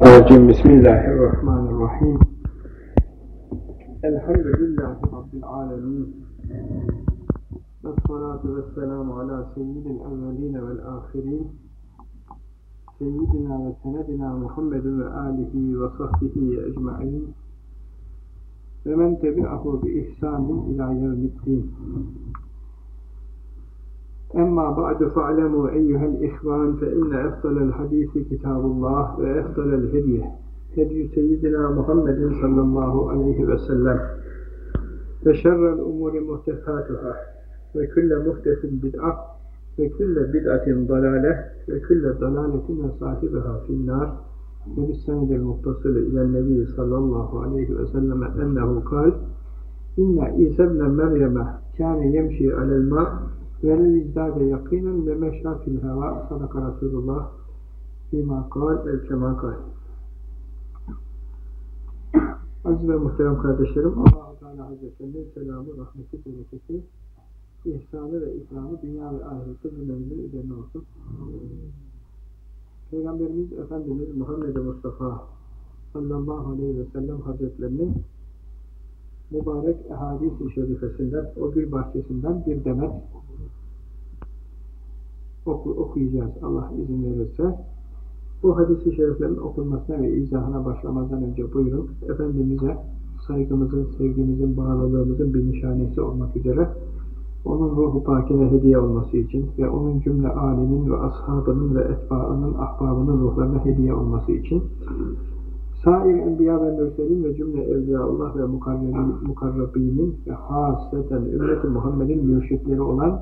Euzubillahimineşşeytanirracim. Bismillahirrahmanirrahim. Elhamdülillahi Rabbil alemin. Vessalatu vesselamu ala seyyidil evveline vel ahirin. Seyyidina ve senedina Muhammedin ve alihi ve sahbihi ecma'in. Ve men tebi'ahu bi ihsanin ila yevmiddin. Emma ba'du fa'lemu eyyuhel ihvan fe inne efdalel hadisi kitabullah ve efdalel hediye hediye seyyidina Muhammedin sallallahu aleyhi ve sellem ve şerrel umuri muhtesatuhâ ve külle muhtesin bid'ah ve külle bid'atin dalâleh ve külle dalâletin ve sahibiha finnâr ve bis senedil muttasılı ilen nebi sallallahu aleyhi ve selleme ennehu kal Velev izdâde yakînen ve meşâ fil hevâ sadaka Resulullah fîmâ kâl el kemâ kâl. Aziz ve muhterem kardeşlerim, Allah-u Teala Hazretlerinin selamı, rahmeti, bereketi, ihsanı ve ikramı dünya ve ahirette cümlemizin üzerine olsun. Peygamberimiz Efendimiz Muhammed Mustafa sallallahu aleyhi ve sellem Hazretlerinin mübarek ehadis-i şerifesinden, o gül bahçesinden bir demet oku, okuyacağız Allah izin verirse. Bu hadis-i şeriflerin okunmasına ve izahına başlamadan önce buyurun Efendimiz'e saygımızın, sevgimizin, bağlılığımızın bir nişanesi olmak üzere onun ruhu pakine hediye olması için ve onun cümle âlinin ve ashabının ve etbaının, ahbabının ruhlarına hediye olması için sair enbiya ve mürselin ve cümle evliyaullah ve mukarrabinin ve hasreten ümmeti Muhammed'in mürşitleri olan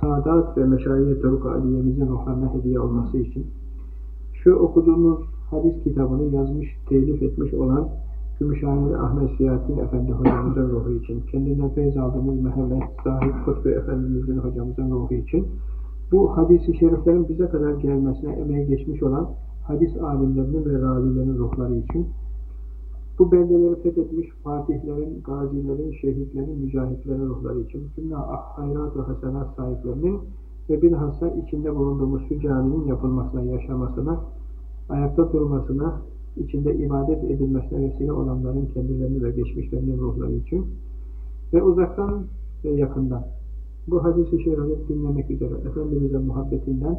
Sadat ve Meşayi Toruk Aliye'mizin ruhlarına hediye olması için şu okuduğumuz hadis kitabını yazmış, telif etmiş olan Gümüşhaneli Ahmet Siyahattin Efendi hocamızın ruhu için, kendinden feyz aldığımız Mehmet Zahid Kutbu Efendimizin hocamızın ruhu için, bu hadis-i şeriflerin bize kadar gelmesine emeği geçmiş olan hadis alimlerinin ve ravilerin ruhları için, bu beldeleri fethetmiş fatihlerin, gazilerin, şehitlerin, mücahitlerin ruhları için, cümle hayrat ve hasenat sahiplerinin ve bilhassa içinde bulunduğumuz şu caminin yapılmasına, yaşamasına, ayakta durmasına, içinde ibadet edilmesine vesile olanların kendilerini ve geçmişlerinin ruhları için ve uzaktan ve yakından. Bu hadis-i şerifleri dinlemek üzere Efendimiz'e muhabbetinden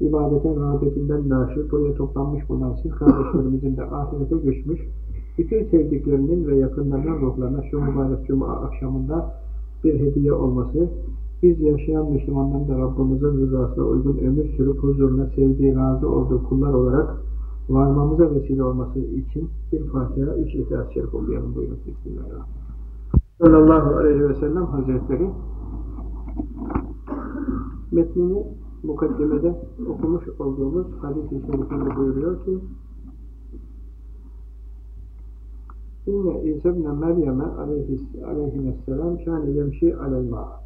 ibadete rağbetinden naşi buraya toplanmış bulunan siz kardeşlerimizin de ahirete göçmüş bütün sevdiklerinin ve yakınlarının ruhlarına şu mübarek cuma akşamında bir hediye olması biz yaşayan Müslümanların da Rabbimizin rızasına uygun ömür sürüp huzuruna sevdiği, razı olduğu kullar olarak varmamıza vesile olması için bir Fatiha, üç İhlas-ı Şerif okuyalım. Buyurun. Bismillahirrahmanirrahim. Sallallahu aleyhi ve sellem Hazretleri metnini mukaddimede okumuş olduğumuz hadis-i şerifinde buyuruyor ki İnne İsa ibn Meryem'e aleyhisselam şâne yemşi alel ma'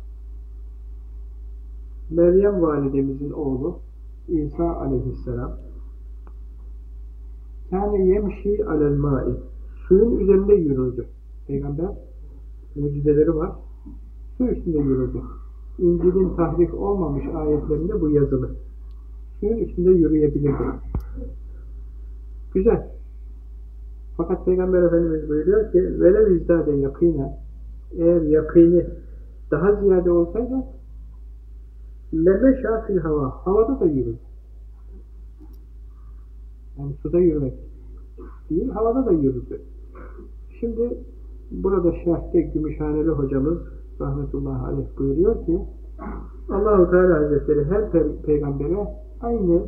Meryem validemizin oğlu İsa aleyhisselam kâne yemşi alel ma'i suyun üzerinde yürürdü. Peygamber mucizeleri var. Su üstünde yürürdü. İncil'in tahrif olmamış ayetlerinde bu yazılı. Suyun üstünde yürüyebilirdi. Güzel. Fakat Peygamber Efendimiz buyuruyor ki velev izdade yakine eğer yakini daha ziyade olsaydı lemeşâ fil hava havada da yürür. Yani suda yürümek değil, havada da yürüdü. Şimdi burada şerhte Gümüşhaneli hocamız rahmetullahi aleyh buyuruyor ki Allahu Teala Hazretleri her pe peygambere aynı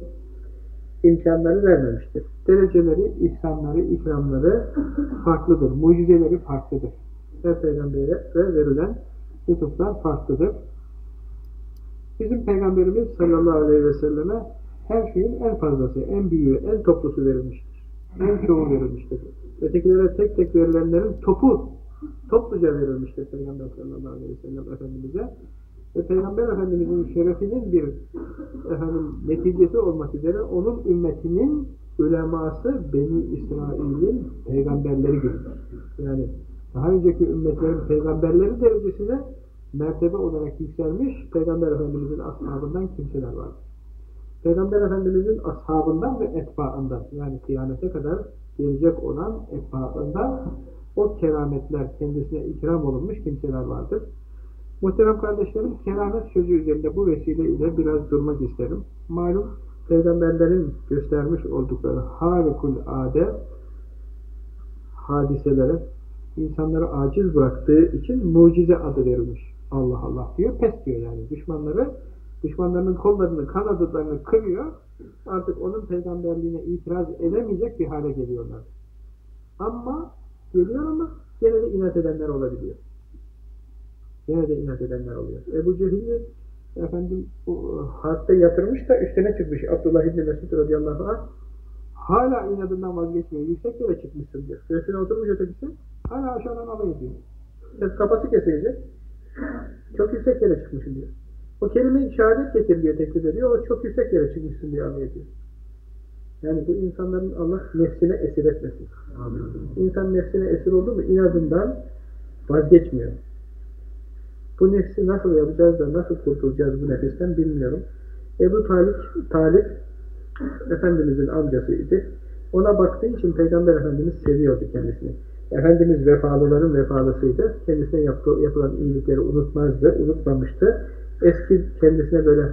imkanları vermemiştir. Dereceleri, ihsanları, ikramları farklıdır. Mucizeleri farklıdır. Her peygambere verilen lütuflar farklıdır. Bizim peygamberimiz sallallahu aleyhi ve selleme her şeyin en fazlası, en büyüğü, en toplusu verilmiştir. En çoğu verilmiştir. Ötekilere tek tek verilenlerin topu topluca verilmiştir Peygamber sallallahu aleyhi ve sellem Efendimiz'e. Ve Peygamber Efendimiz'in şerefinin bir efendim, neticesi olmak üzere onun ümmetinin uleması Beni İsrail'in peygamberleri gibidir. Yani daha önceki ümmetlerin peygamberleri derecesine mertebe olarak yükselmiş Peygamber Efendimiz'in ashabından kimseler var. Peygamber Efendimizin ashabından ve etbaından yani kıyamete kadar gelecek olan etbaından o kerametler kendisine ikram olunmuş kimseler vardır. Muhterem kardeşlerim, keramet sözü üzerinde bu vesile ile biraz durmak isterim. Malum peygamberlerin göstermiş oldukları harikul ade hadiselere insanları aciz bıraktığı için mucize adı verilmiş. Allah Allah diyor, pes diyor yani. Düşmanları, düşmanlarının kollarını, kanadılarını kırıyor. Artık onun peygamberliğine itiraz edemeyecek bir hale geliyorlar. Ama geliyor ama gene de inat edenler olabiliyor. Gene de inat edenler oluyor. Ebu Cehil'i efendim o, harpte yatırmış da üstüne çıkmış. Abdullah İbni Mesud radıyallahu anh hala inadından vazgeçmiyor. Yüksek yere çıkmışsın diyor. Üstüne oturmuş ötekisi hala aşağıdan alay ediyor. Ses kafası kesilecek. Çok yüksek yere çıkmışsın diyor. O kelime-i şehadet getir diye teklif ediyor. O çok yüksek yere çıkmışsın diye alay ediyor. Yani bu insanların Allah nefsine esir etmesin. Amin. İnsan nefsine esir oldu mu inadından vazgeçmiyor. Bu nefsi nasıl yapacağız da nasıl kurtulacağız bu nefisten bilmiyorum. Ebu Talip, Talip Efendimizin amcasıydı. Ona baktığı için Peygamber Efendimiz seviyordu kendisini. Efendimiz vefalıların vefalısıydı. Kendisine yaptığı, yapılan iyilikleri unutmazdı, unutmamıştı. Eski kendisine böyle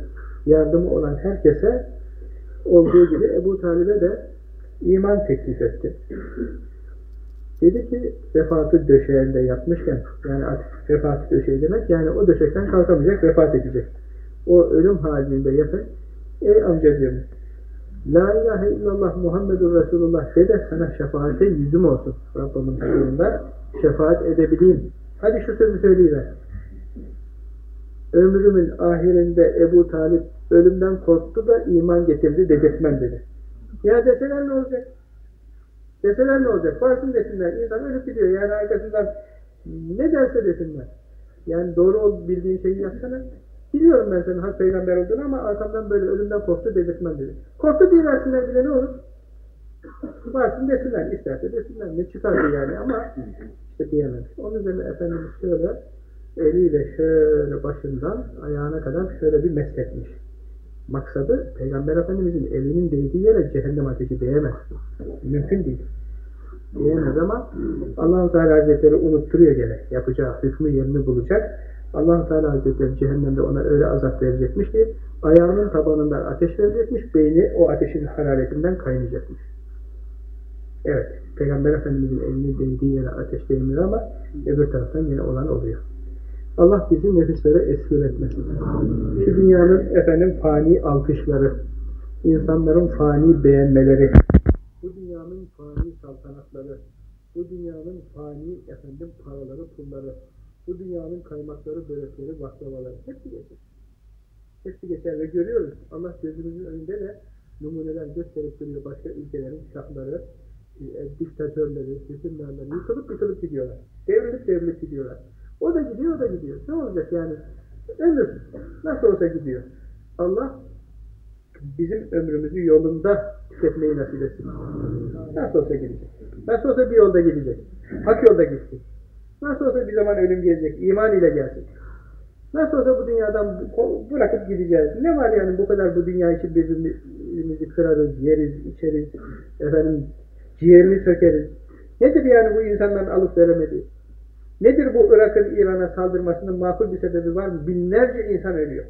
yardımı olan herkese olduğu gibi Ebu Talib'e de iman teklif etti. Dedi ki vefatı döşeğinde yatmışken yani artık vefatı döşeği demek yani o döşekten kalkamayacak vefat edecek. O ölüm halinde yatar. Ey amcacığım La ilahe illallah Muhammedur Resulullah de de sana şefaate yüzüm olsun. Rabbimin huzurunda şefaat edebileyim. Hadi şu sözü söyleyiver. Ömrümün ahirinde Ebu Talip ölümden korktu da iman getirdi dedirtmem dedi. Ya deseler ne olacak? Deseler ne olacak? Varsın desinler. İnsan ölüp gidiyor. Yani arkasından ne derse desinler. Yani doğru ol bildiğin şeyi yapsana. Biliyorum ben senin hak peygamber olduğunu ama arkamdan böyle ölümden korktu dedirtmem dedi. Korktu diye versinler bile ne olur? Varsın desinler. isterse desinler. Ne çıkardı yani ama işte diyememiş. Onun üzerine Efendimiz şöyle eliyle şöyle başından ayağına kadar şöyle bir mesletmiş. Maksadı Peygamber Efendimizin elinin değdiği yere cehennem ateşi değemez. Mümkün değil. Diyemez ama allah Teala Hazretleri unutturuyor gene. Yapacağı hükmü yerini bulacak. allah Teala Hazretleri cehennemde ona öyle azap verecekmiş ki ayağının tabanından ateş verecekmiş, beyni o ateşin hararetinden kaynayacakmış. Evet, Peygamber Efendimizin elini değdiği yere ateş değmiyor ama öbür taraftan yine olan oluyor. Allah bizi nefislere esir etmesin. Şu dünyanın efendim fani alkışları, insanların fani beğenmeleri, bu dünyanın fani saltanatları, bu dünyanın fani efendim paraları, pulları, bu dünyanın kaymakları, börekleri, baklavaları hepsi geçer. Hepsi geçer ve görüyoruz. Allah gözümüzün önünde de numuneler gösterip duruyor. Başka ülkelerin şahları, e, diktatörleri, hükümdarları yıkılıp yıkılıp gidiyorlar. Devrilip devrilip gidiyorlar. O da gidiyor, o da gidiyor. Ne olacak yani? Ömür. Nasıl olsa gidiyor. Allah bizim ömrümüzü yolunda tüketmeyi nasip etsin. Nasıl olsa gidecek. Nasıl olsa bir yolda gidecek. Hak yolda gitsin. Nasıl olsa bir zaman ölüm gelecek. İman ile gelsin. Nasıl olsa bu dünyadan bırakıp gideceğiz. Ne var yani bu kadar bu dünya için birbirimizi kırarız, yeriz, içeriz, efendim ciğerini sökeriz. Nedir yani bu insanların alıp veremediği? Nedir bu Irak'ın İran'a saldırmasının makul bir sebebi var mı? Binlerce insan ölüyor.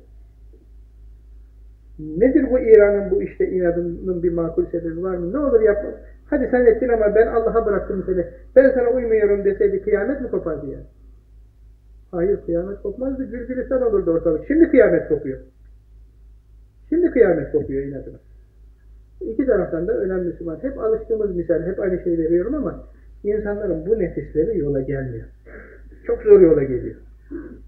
Nedir bu İran'ın bu işte inadının bir makul sebebi var mı? Ne olur yapma. Hadi sen ettin ama ben Allah'a bıraktım seni. Ben sana uymuyorum deseydi kıyamet mi kopardı ya? Hayır kıyamet kopmazdı. Gülgülistan olurdu ortalık. Şimdi kıyamet kopuyor. Şimdi kıyamet kopuyor inadına. İki taraftan da önemli Müslüman. Hep alıştığımız misal, hep aynı şeyi veriyorum ama insanların bu nefisleri yola gelmiyor. Çok zor yola geliyor.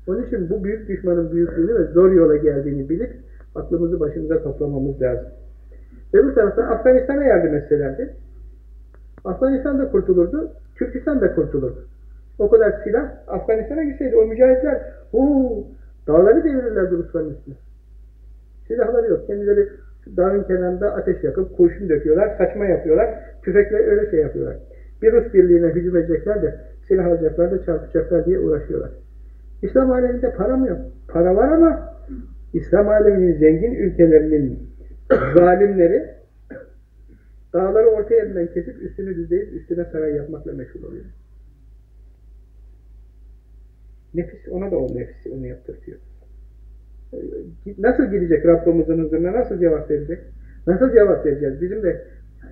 Onun için bu büyük düşmanın büyüklüğünü ve zor yola geldiğini bilip aklımızı başımıza toplamamız lazım. Öbür taraftan Afganistan'a yardım etselerdi, Afganistan da kurtulurdu, Türkistan da kurtulurdu. O kadar silah Afganistan'a gitseydi o mücahitler huu, dağları devirirlerdi Rusların üstüne. Silahları yok. Kendileri dağın kenarında ateş yakıp kurşun döküyorlar, saçma yapıyorlar, tüfekle öyle şey yapıyorlar. Bir Rus birliğine hücum edecekler de silah alacaklar da çarpacaklar diye uğraşıyorlar. İslam aleminde para mı yok? Para var ama İslam aleminin zengin ülkelerinin zalimleri dağları orta yerinden kesip üstünü düzleyip üstüne saray yapmakla meşgul oluyor. Nefis ona da o nefsi onu yaptırtıyor. Nasıl gidecek Rabbimizin huzuruna? Nasıl cevap verecek? Nasıl cevap vereceğiz? Bizim de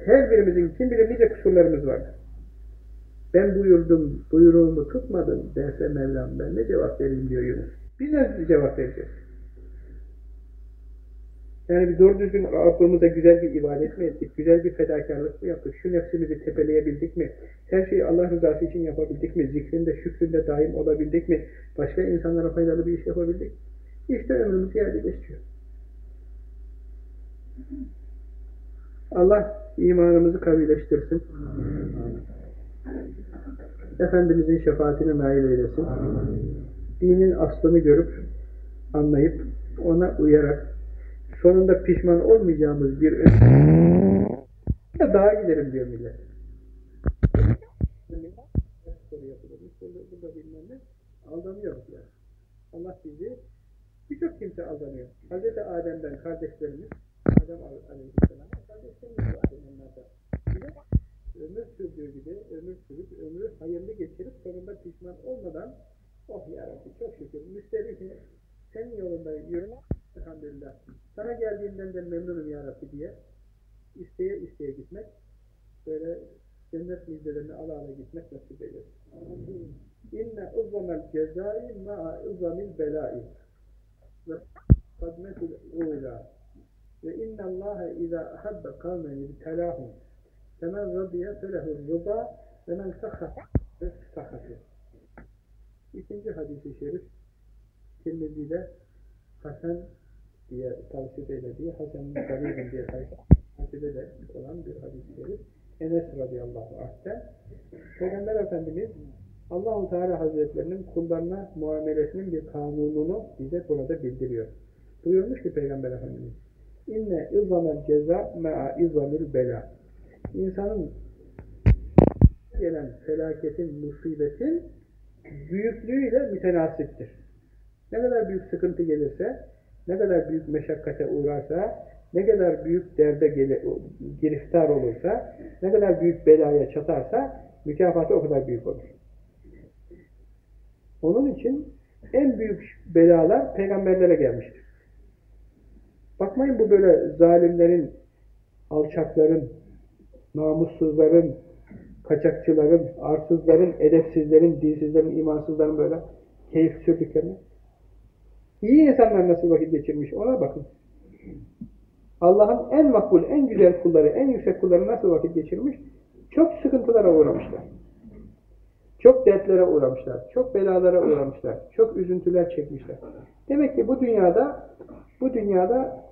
her birimizin kim bilir nice kusurlarımız var. Ben buyurdum, buyruğumu tutmadım derse Mevlam ben ne cevap vereyim diyor Yunus. Biz nasıl cevap vereceğiz? Yani bir doğru düzgün Rabbimize güzel bir ibadet mi ettik? Güzel bir fedakarlık mı yaptık? Şu nefsimizi tepeleyebildik mi? Her şeyi Allah rızası için yapabildik mi? Zikrinde, şükründe daim olabildik mi? Başka insanlara faydalı bir iş yapabildik İşte ömrümüz geldi geçiyor. Allah imanımızı kavileştirsin. Efendimizin şefaatine nail eylesin. Dinin aslını görüp, anlayıp, ona uyarak, sonunda pişman olmayacağımız bir ömür daha giderim diyor millet. Aldanıyoruz yani. Allah bizi, birçok kimse aldanıyor. Hz. Adem'den kardeşlerimiz, Adem Aleyhisselam, kardeşlerimiz onlarda. Ömür sürdüğü gibi, ömür sürüp, ömrü hayırlı geçirip, sonunda pişman olmadan, oh yarabbi çok şükür, müsterihim, senin yolunda yürümek, elhamdülillah, sana geldiğinden de memnunum yarabbi diye, isteye isteye gitmek, böyle cennet müjdelerini ala ala gitmek nasip eylesin. İnne uzzamel cezai ma'a uzzamil belai. Ve kadmetul uğla ve inna Allahe izâ ahabbe kavmen ibtelâhum femen radiye felehu rıda ve men sahhat ve sahhatı. İkinci hadisi şerif Tirmizi'de Hasan diye tavsiye eylediği Hasan'ın Garibin diye tavsiye de olan bir hadis-i şerif Enes radıyallahu anh'ten Peygamber Efendimiz Allahu Teala Hazretlerinin kullarına muamelesinin bir kanununu bize burada bildiriyor. Buyurmuş ki Peygamber Efendimiz İnne izamel ceza me'a izamil bela İnsanın gelen felaketin, musibetin büyüklüğüyle mütenasiptir. Ne kadar büyük sıkıntı gelirse, ne kadar büyük meşakkate uğrarsa, ne kadar büyük derde giriftar olursa, ne kadar büyük belaya çatarsa, mükafatı o kadar büyük olur. Onun için en büyük belalar peygamberlere gelmiştir. Bakmayın bu böyle zalimlerin, alçakların, namussuzların, kaçakçıların, arsızların, edepsizlerin, dinsizlerin, imansızların böyle keyif sürdüklerini. İyi insanlar nasıl vakit geçirmiş ona bakın. Allah'ın en makbul, en güzel kulları, en yüksek kulları nasıl vakit geçirmiş? Çok sıkıntılara uğramışlar. Çok dertlere uğramışlar. Çok belalara uğramışlar. Çok üzüntüler çekmişler. Demek ki bu dünyada bu dünyada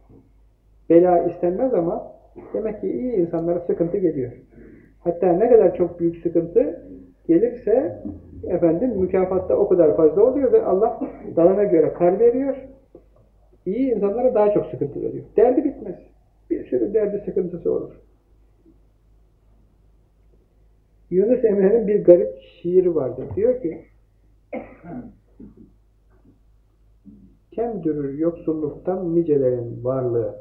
bela istenmez ama demek ki iyi insanlara sıkıntı geliyor. Hatta ne kadar çok büyük sıkıntı gelirse efendim mükafatta o kadar fazla oluyor ve Allah dalına göre kar veriyor. İyi insanlara daha çok sıkıntı veriyor. Derdi bitmez. Bir sürü derdi sıkıntısı olur. Yunus Emre'nin bir garip şiiri vardır. Diyor ki Kemdürür yoksulluktan nicelerin varlığı.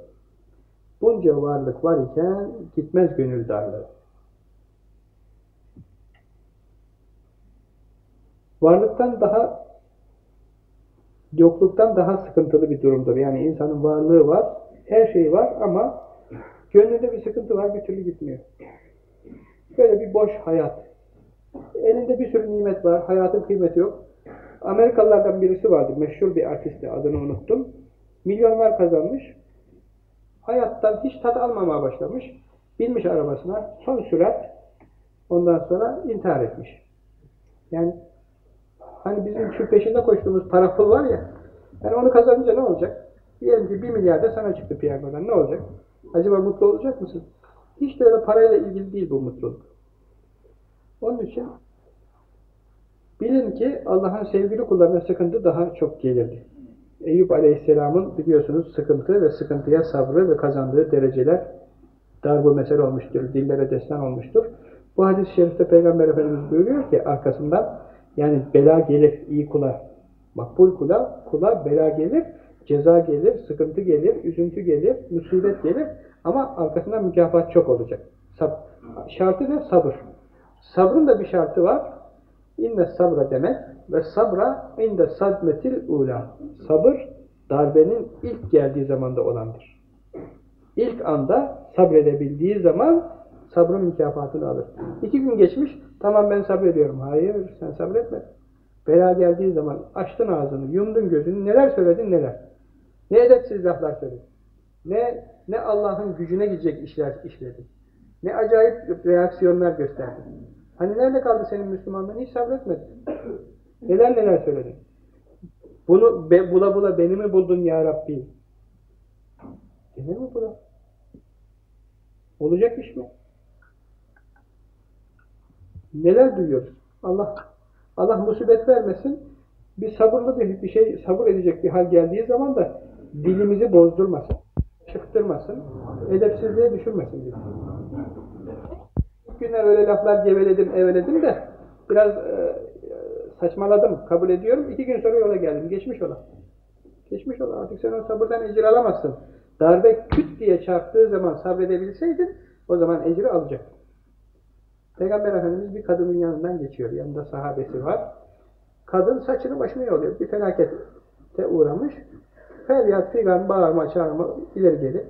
Bunca varlık var iken gitmez gönül darlığı. Varlıktan daha yokluktan daha sıkıntılı bir durumdur. Yani insanın varlığı var, her şeyi var ama gönlünde bir sıkıntı var, bir türlü gitmiyor. Böyle bir boş hayat. Elinde bir sürü nimet var, hayatın kıymeti yok. Amerikalılardan birisi vardı, meşhur bir artisti, adını unuttum. Milyonlar kazanmış. Hayattan hiç tat almamaya başlamış. Binmiş arabasına, son sürat, ondan sonra intihar etmiş. Yani Hani bizim şu peşinde koştuğumuz para pul var ya, yani onu kazanınca ne olacak? Diyelim ki bir milyar da sana çıktı piyangodan, ne olacak? Acaba mutlu olacak mısın? Hiç de öyle parayla ilgili değil bu mutluluk. Onun için bilin ki Allah'ın sevgili kullarına sıkıntı daha çok gelirdi. Eyüp Aleyhisselam'ın biliyorsunuz sıkıntı ve sıkıntıya sabrı ve kazandığı dereceler darbu mesel olmuştur, dillere destan olmuştur. Bu hadis-i şerifte Peygamber Efendimiz buyuruyor ki arkasından yani bela gelir iyi kula. Makbul kula, kula bela gelir. Ceza gelir, sıkıntı gelir, üzüntü gelir, musibet gelir ama arkasından mükafat çok olacak. Sab şartı ne? Sabır. Sabrın da bir şartı var. İnne sabra demek ve sabra inde sadmetil ula. Sabır darbenin ilk geldiği zamanda olandır. İlk anda sabredebildiği zaman sabrın mükafatını alır. İki gün geçmiş, tamam ben sabrediyorum. Hayır, sen sabretme. Bela geldiği zaman açtın ağzını, yumdun gözünü, neler söyledin neler. Ne edepsiz laflar söyledin. Ne, ne Allah'ın gücüne gidecek işler işledin. Ne acayip reaksiyonlar gösterdin. Hani nerede kaldı senin Müslümanlığın? Hiç sabretmedin. Neler neler söyledin. Bunu be, bula bula beni mi buldun ya Rabbi? Denir mi bula? Olacak iş mi? Neler duyuyoruz? Allah Allah musibet vermesin. Bir sabırlı bir, bir şey, sabır edecek bir hal geldiği zaman da dilimizi bozdurmasın, çıktırmasın, edepsizliğe düşürmesin bizi. İlk günler öyle laflar geveledim, eveledim de biraz e, saçmaladım, kabul ediyorum. İki gün sonra yola geldim, geçmiş ola. Geçmiş ola, artık sen o sabırdan ecir alamazsın. Darbe küt diye çarptığı zaman sabredebilseydin, o zaman ecri alacaktın. Peygamber Efendimiz bir kadının yanından geçiyor. Yanında sahabesi var. Kadın saçını başını yoluyor. Bir felakete uğramış. Feryat, figan, bağırma, çağırma ileri geri.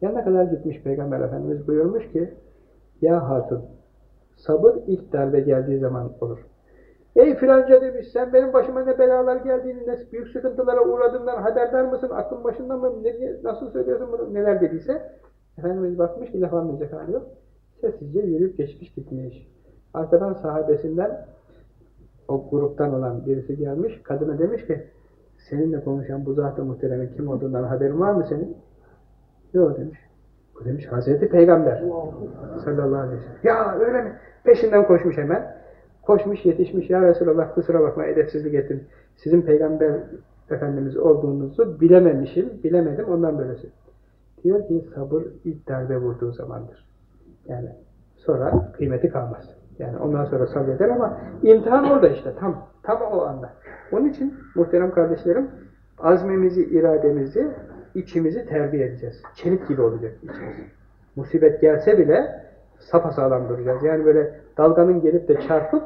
Yanına kadar gitmiş Peygamber Efendimiz buyurmuş ki Ya hatun sabır ilk darbe geldiği zaman olur. Ey filanca demiş sen benim başıma ne belalar geldiğini, ne büyük sıkıntılara uğradığından haberdar mısın? Aklın başında mı? Ne, nasıl söylüyorsun bunu? Neler dediyse Efendimiz bakmış anlayacak hali yok. Sessizce yürüyüp geçmiş gitmiş. Arkadan sahabesinden o gruptan olan birisi gelmiş. Kadına demiş ki seninle konuşan bu zat-ı muhteremin kim olduğundan haberin var mı senin? Yok demiş. O demiş Hazreti Peygamber sallallahu aleyhi ve sellem. Ya öyle mi? Peşinden koşmuş hemen. Koşmuş yetişmiş. Ya Resulallah kusura bakma edepsizlik ettim. Sizin Peygamber Efendimiz olduğunuzu bilememişim. Bilemedim ondan böylesi. Diyor ki sabır ilk darbe vurduğu zamandır. Yani sonra kıymeti kalmaz. Yani ondan sonra sabreder ama imtihan orada işte tam tam o anda. Onun için muhterem kardeşlerim azmimizi, irademizi, içimizi terbiye edeceğiz. Çelik gibi olacak içimiz. Musibet gelse bile sapasağlam duracağız. Yani böyle dalganın gelip de çarpıp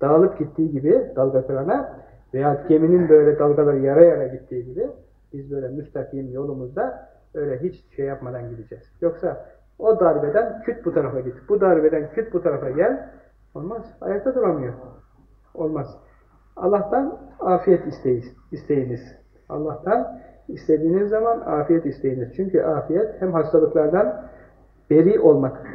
dağılıp gittiği gibi dalga kırana veya geminin böyle dalgaları yara yara gittiği gibi biz böyle müstakim yolumuzda öyle hiç şey yapmadan gideceğiz. Yoksa o darbeden küt bu tarafa git. Bu darbeden küt bu tarafa gel. Olmaz. Ayakta duramıyor. Olmaz. Allah'tan afiyet isteyiz, isteyiniz. Allah'tan istediğiniz zaman afiyet isteyiniz. Çünkü afiyet hem hastalıklardan beri olmak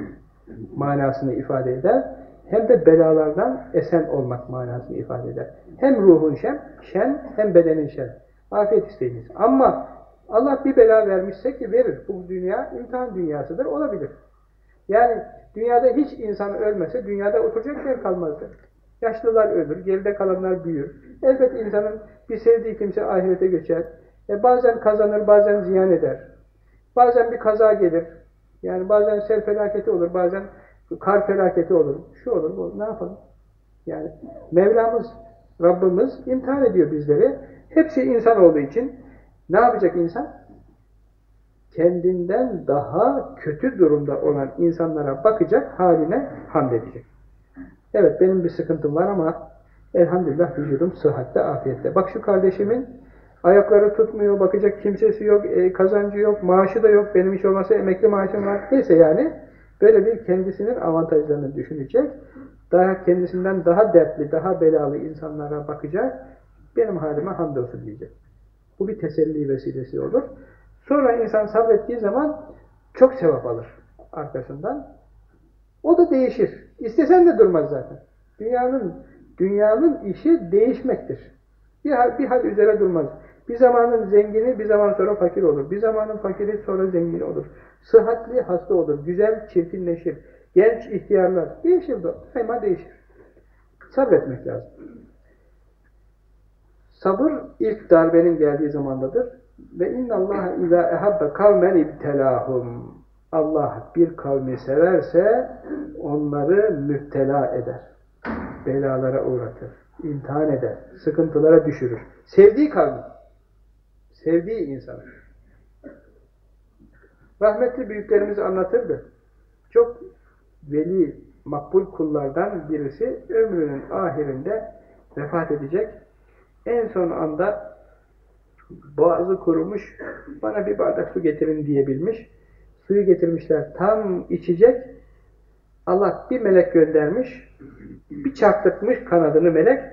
manasını ifade eder, hem de belalardan esen olmak manasını ifade eder. Hem ruhun şen, şen hem bedenin şen. Afiyet isteyiniz. Ama Allah bir bela vermişse ki verir. Bu dünya imtihan dünyasıdır. Olabilir. Yani dünyada hiç insan ölmese dünyada oturacak yer kalmazdı. Yaşlılar ölür, geride kalanlar büyür. Elbet insanın bir sevdiği kimse ahirete geçer. E bazen kazanır, bazen ziyan eder. Bazen bir kaza gelir. Yani bazen sel felaketi olur, bazen kar felaketi olur. Şu olur, bu ne yapalım? Yani Mevlamız, Rabbimiz imtihan ediyor bizleri. Hepsi insan olduğu için ne yapacak insan? Kendinden daha kötü durumda olan insanlara bakacak, haline hamd edecek. Evet benim bir sıkıntım var ama elhamdülillah vücudum sıhhatte, afiyette. Bak şu kardeşimin ayakları tutmuyor, bakacak kimsesi yok, e, kazancı yok, maaşı da yok, benim hiç olmasa emekli maaşım var. Neyse yani böyle bir kendisinin avantajlarını düşünecek, daha kendisinden daha dertli, daha belalı insanlara bakacak, benim halime hamdolsun diyecek. Bu bir teselli vesilesi olur. Sonra insan sabrettiği zaman çok sevap alır arkasından. O da değişir. İstesen de durmaz zaten. Dünyanın dünyanın işi değişmektir. Bir hal, bir hal üzere durmaz. Bir zamanın zengini bir zaman sonra fakir olur. Bir zamanın fakiri sonra zengin olur. Sıhhatli hasta olur. Güzel çirkinleşir. Genç ihtiyarlar. Değişir de. Değişir. Sabretmek lazım. Sabır ilk darbenin geldiği zamandadır. Ve innallaha izâ ehabbe kavmen ibtelâhum. Allah bir kavmi severse onları müptela eder. Belalara uğratır. imtihan eder. Sıkıntılara düşürür. Sevdiği kavmi. Sevdiği insanı. Rahmetli büyüklerimiz anlatırdı. Çok veli, makbul kullardan birisi ömrünün ahirinde vefat edecek. En son anda boğazı kurumuş, bana bir bardak su getirin diyebilmiş. Suyu getirmişler, tam içecek. Allah bir melek göndermiş, bir çarptırmış kanadını melek,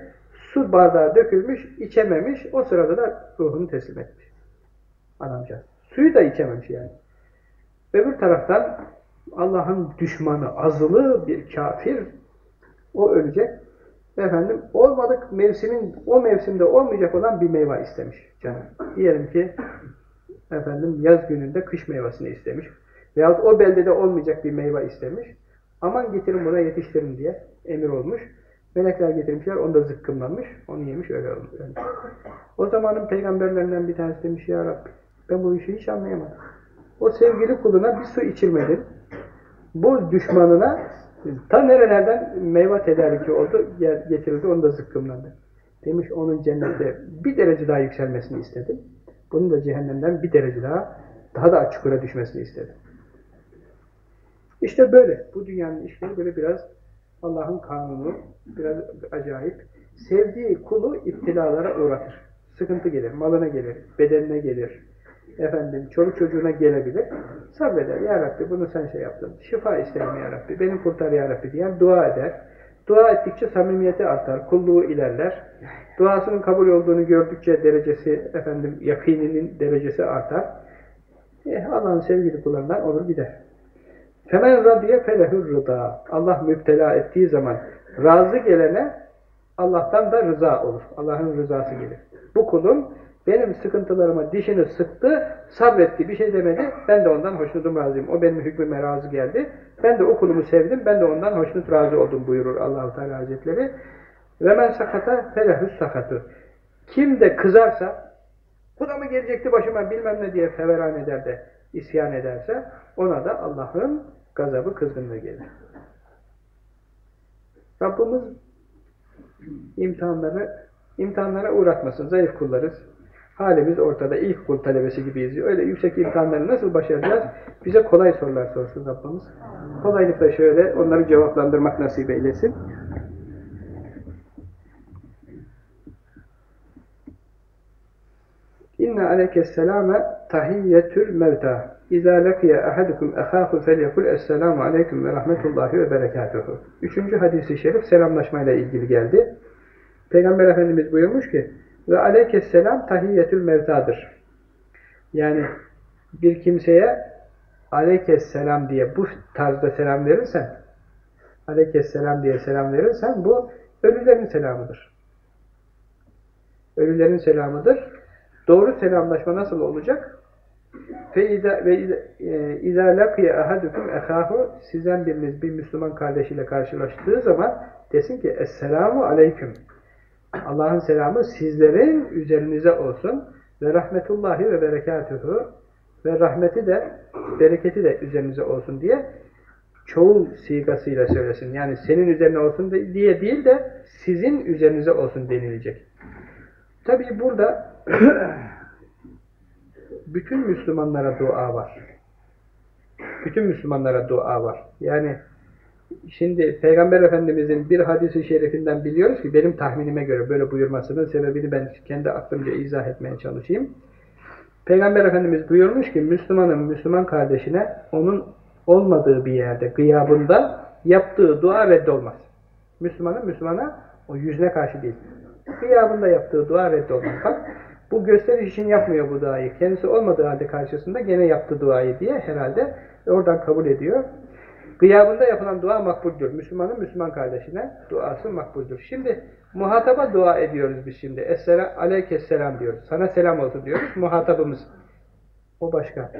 su bardağı dökülmüş, içememiş, o sırada da ruhunu teslim etmiş. Adamcağız. Suyu da içememiş yani. Öbür taraftan Allah'ın düşmanı, azılı bir kafir, o ölecek. Efendim, olmadık mevsimin, o mevsimde olmayacak olan bir meyve istemiş canım. Diyelim ki, efendim, yaz gününde kış meyvesini istemiş. Veyahut o beldede olmayacak bir meyve istemiş. Aman getirin buna yetiştirin diye emir olmuş. Melekler getirmişler, onu da zıkkımlanmış, onu yemiş, öyle olmuş. O zamanın peygamberlerinden bir tanesi demiş, Ya Rabbi, ben bu işi hiç anlayamadım. O sevgili kuluna bir su içirmedin. Bu düşmanına ta nerelerden meyve tedariki oldu, getirildi, onu da zıkkımlandı. Demiş onun cennette bir derece daha yükselmesini istedim. Bunun da cehennemden bir derece daha, daha da çukura düşmesini istedim. İşte böyle. Bu dünyanın işleri böyle biraz Allah'ın kanunu, biraz acayip. Sevdiği kulu iptilalara uğratır. Sıkıntı gelir, malına gelir, bedenine gelir, efendim çoluk çocuğuna gelebilir. Sabreder. Ya Rabbi bunu sen şey yaptın. Şifa isterim Ya Rabbi. Beni kurtar Ya Rabbi diyen dua eder. Dua ettikçe samimiyeti artar. Kulluğu ilerler. Duasının kabul olduğunu gördükçe derecesi, efendim yakininin derecesi artar. Eh, Allah'ın sevgili kullarından olur gider. Femen radiye felehur rıda. Allah müptela ettiği zaman razı gelene Allah'tan da rıza olur. Allah'ın rızası gelir. Bu kulun benim sıkıntılarıma dişini sıktı, sabretti, bir şey demedi. Ben de ondan hoşnutum razıyım. O benim hükmüme razı geldi. Ben de o kulumu sevdim. Ben de ondan hoşnut razı oldum buyurur Allah-u Teala Hazretleri. Ve men sakata felehüs sakatı. Kim de kızarsa, bu da mı gelecekti başıma bilmem ne diye feveran eder de isyan ederse, ona da Allah'ın gazabı, kızgınlığı gelir. Rabbimiz imtihanları imtihanlara uğratmasın. Zayıf kullarız. Halimiz ortada. İlk kul talebesi gibiyiz. Öyle yüksek imtihanları nasıl başaracağız? Bize kolay sorular sorsun Rabbimiz. Kolaylıkla şöyle onları cevaplandırmak nasip eylesin. İnne aleykeselame tahiyyetül mevta. İzâ lekiye ahadukum ehâhu felyekul esselamu aleyküm ve rahmetullahi ve berekatuhu. Üçüncü hadisi şerif selamlaşmayla ilgili geldi. Peygamber Efendimiz buyurmuş ki ve aleykesselam tahiyyetül mevtadır. Yani bir kimseye aleykesselam diye bu tarzda selam verirsen aleykesselam diye selam verirsen bu ölülerin selamıdır. Ölülerin selamıdır. Doğru selamlaşma nasıl olacak? Ve izâ lakiye ahadukum ehâhu sizden biriniz bir Müslüman kardeşiyle karşılaştığı zaman desin ki Esselamu aleyküm Allah'ın selamı sizlerin üzerinize olsun ve rahmetullahi ve berekatuhu ve rahmeti de bereketi de üzerinize olsun diye çoğul sigasıyla söylesin. Yani senin üzerine olsun diye değil de sizin üzerinize olsun denilecek. Tabii burada bütün Müslümanlara dua var. Bütün Müslümanlara dua var. Yani Şimdi Peygamber Efendimizin bir hadisi şerifinden biliyoruz ki benim tahminime göre böyle buyurmasının sebebini ben kendi aklımca izah etmeye çalışayım. Peygamber Efendimiz buyurmuş ki Müslümanın Müslüman kardeşine onun olmadığı bir yerde gıyabında yaptığı dua reddolmaz. Müslümanın Müslümana o yüzüne karşı değil. Gıyabında yaptığı dua reddolmaz. Bak bu gösteriş için yapmıyor bu duayı. Kendisi olmadığı halde karşısında gene yaptı duayı diye herhalde oradan kabul ediyor. Gıyabında yapılan dua makbuldür. Müslümanın Müslüman kardeşine duası makbuldür. Şimdi muhataba dua ediyoruz biz şimdi. Esselam, aleykesselam diyoruz. Sana selam olsun diyoruz. Muhatabımız. O başka.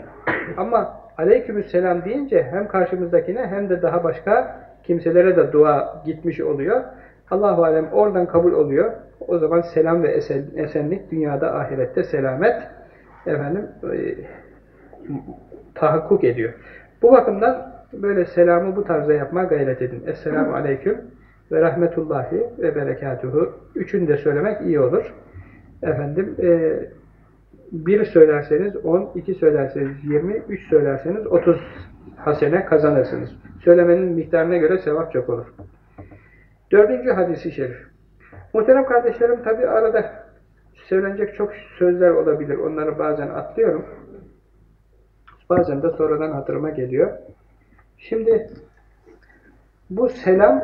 Ama aleykümselam deyince hem karşımızdakine hem de daha başka kimselere de dua gitmiş oluyor. Allahu alem oradan kabul oluyor. O zaman selam ve esen, esenlik dünyada ahirette selamet efendim e, tahakkuk ediyor. Bu bakımdan Böyle selamı bu tarzda yapmaya gayret edin. Esselamu aleyküm ve rahmetullahi ve berekatuhu. Üçünü de söylemek iyi olur. Efendim, e, bir söylerseniz 10, iki söylerseniz 20, üç söylerseniz 30 hasene kazanırsınız. Söylemenin miktarına göre sevap çok olur. Dördüncü hadisi şerif. Muhterem kardeşlerim tabi arada söylenecek çok sözler olabilir. Onları bazen atlıyorum. Bazen de sonradan hatırıma geliyor. Şimdi bu selam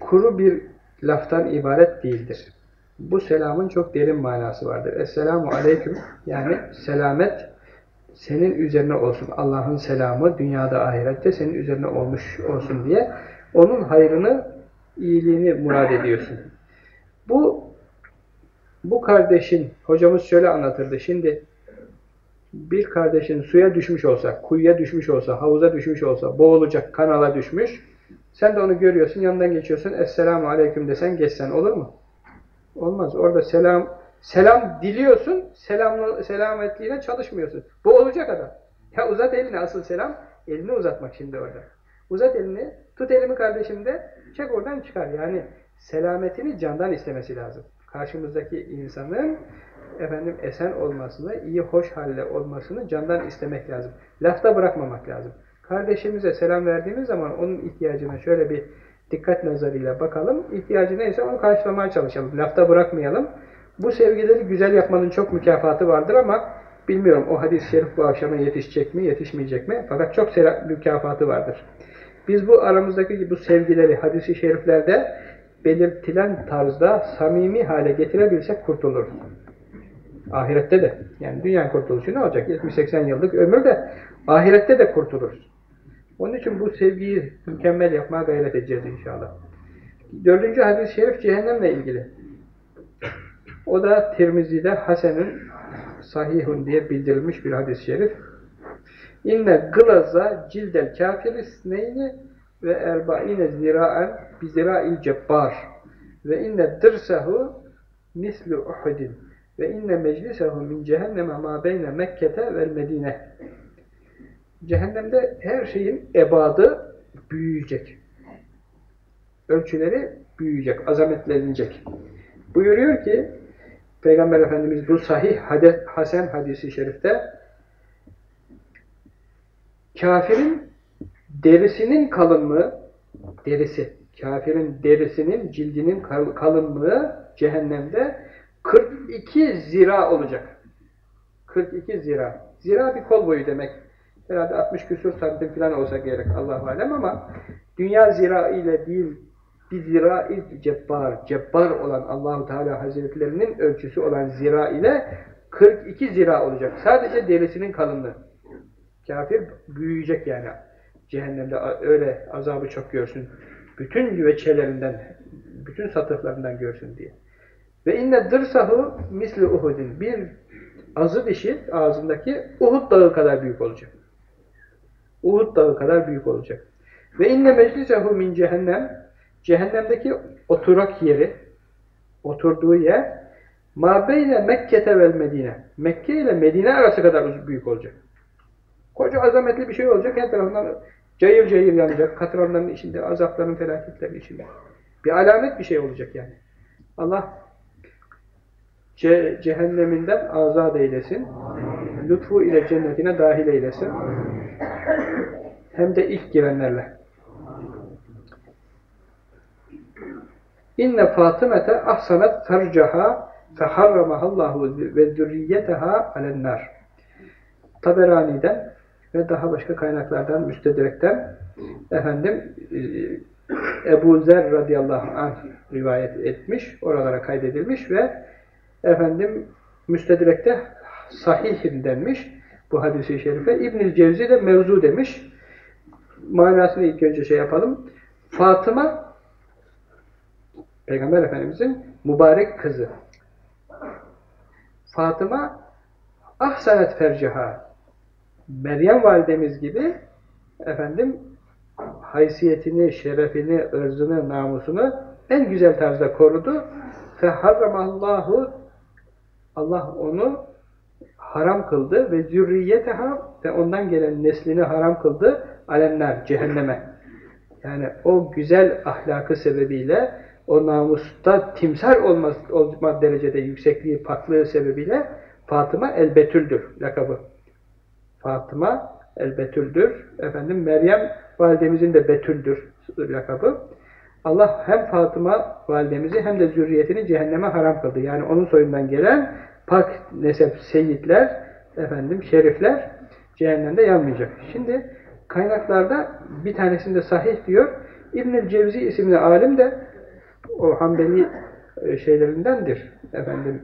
kuru bir laftan ibaret değildir. Bu selamın çok derin manası vardır. Esselamu aleyküm yani selamet senin üzerine olsun. Allah'ın selamı dünyada ahirette senin üzerine olmuş olsun diye onun hayrını, iyiliğini murad ediyorsun. Bu bu kardeşin, hocamız şöyle anlatırdı. Şimdi bir kardeşin suya düşmüş olsa, kuyuya düşmüş olsa, havuza düşmüş olsa, boğulacak, kanala düşmüş. Sen de onu görüyorsun, yanından geçiyorsun. Esselamu aleyküm desen geçsen olur mu? Olmaz. Orada selam selam diliyorsun, selam selametliğine çalışmıyorsun. Bu olacak adam. Ya uzat elini asıl selam, elini uzatmak şimdi orada. Uzat elini, tut elimi kardeşim de, çek oradan çıkar. Yani selametini candan istemesi lazım. Karşımızdaki insanın efendim esen olmasını, iyi hoş halde olmasını candan istemek lazım. Lafta bırakmamak lazım. Kardeşimize selam verdiğimiz zaman onun ihtiyacına şöyle bir dikkat nazarıyla bakalım. İhtiyacı neyse onu karşılamaya çalışalım. Lafta bırakmayalım. Bu sevgileri güzel yapmanın çok mükafatı vardır ama bilmiyorum o hadis-i şerif bu akşama yetişecek mi, yetişmeyecek mi? Fakat çok mükafatı vardır. Biz bu aramızdaki bu sevgileri hadis-i şeriflerde belirtilen tarzda samimi hale getirebilsek kurtuluruz. Ahirette de. Yani dünya kurtuluşu ne olacak? 70-80 yıllık ömür de ahirette de kurtuluruz. Onun için bu sevgiyi mükemmel yapmaya gayret edeceğiz inşallah. Dördüncü hadis-i şerif cehennemle ilgili. O da Tirmizi'de Hasen'in sahihun diye bildirilmiş bir hadis-i şerif. İnne gılaza cildel kafiris neyni ve erba'ine zira'en bizira'il cebbar ve inne dırsahu mislu uhudin ve inne meclisehu min cehenneme ma beyne Mekke'te vel Medine Cehennemde her şeyin ebadı büyüyecek. Ölçüleri büyüyecek, azametlenecek. Buyuruyor ki Peygamber Efendimiz bu sahih Hasan hadisi şerifte kafirin derisinin kalınlığı derisi, kafirin derisinin, cildinin kalınlığı cehennemde 42 zira olacak. 42 zira. Zira bir kol boyu demek. Herhalde 60 küsur santim falan olsa gerek Allah alem ama dünya zira ile değil bir zira-i cebbar, cebbar olan Allahu Teala Hazretlerinin ölçüsü olan zira ile 42 zira olacak. Sadece derisinin kalınlığı. Kafir büyüyecek yani. Cehennemde öyle azabı çok görsün. Bütün veçelerinden, bütün satıflarından görsün diye. Ve inne dırsahu misli uhudin. Bir azı dişi ağzındaki Uhud dağı kadar büyük olacak. Uhud dağı kadar büyük olacak. Ve inne meclisehu min cehennem cehennemdeki oturak yeri oturduğu yer mabeyne Mekke'te vel Medine. Mekke ile Medine arası kadar büyük olacak. Koca azametli bir şey olacak. Her tarafından cayır cayır yanacak. Katranların içinde, azapların, felaketlerin içinde. Bir alamet bir şey olacak yani. Allah ce cehenneminden azat eylesin. Lütfu ile cennetine dahil eylesin. Hem de ilk girenlerle. İnne Fatımete ahsanat fercaha feharramahallahu ve zürriyeteha alennar. Taberani'den ve daha başka kaynaklardan, müstedrekten efendim e, Ebu Zer radıyallahu anh rivayet etmiş, oralara kaydedilmiş ve efendim müstedrekte sahihim denmiş bu hadisi şerife. İbn-i Cevzi de mevzu demiş. Manasını ilk önce şey yapalım. Fatıma Peygamber Efendimizin mübarek kızı. Fatıma ahsanet ferciha Meryem validemiz gibi efendim haysiyetini, şerefini, ırzını, namusunu en güzel tarzda korudu. Feharramallahu Allah onu haram kıldı ve zürriyeteha ve ondan gelen neslini haram kıldı alemler, cehenneme. Yani o güzel ahlakı sebebiyle o namusta timsal olmaz, olma derecede yüksekliği, paklığı sebebiyle Fatıma el-Betül'dür lakabı. Fatıma el-Betül'dür. Efendim Meryem validemizin de Betül'dür lakabı. Allah hem Fatıma validemizi hem de zürriyetini cehenneme haram kıldı. Yani onun soyundan gelen pak nesep seyitler, efendim şerifler cehennemde yanmayacak. Şimdi kaynaklarda bir tanesinde sahih diyor. İbnül Cevzi isimli alim de o Hanbeli e, şeylerindendir. Efendim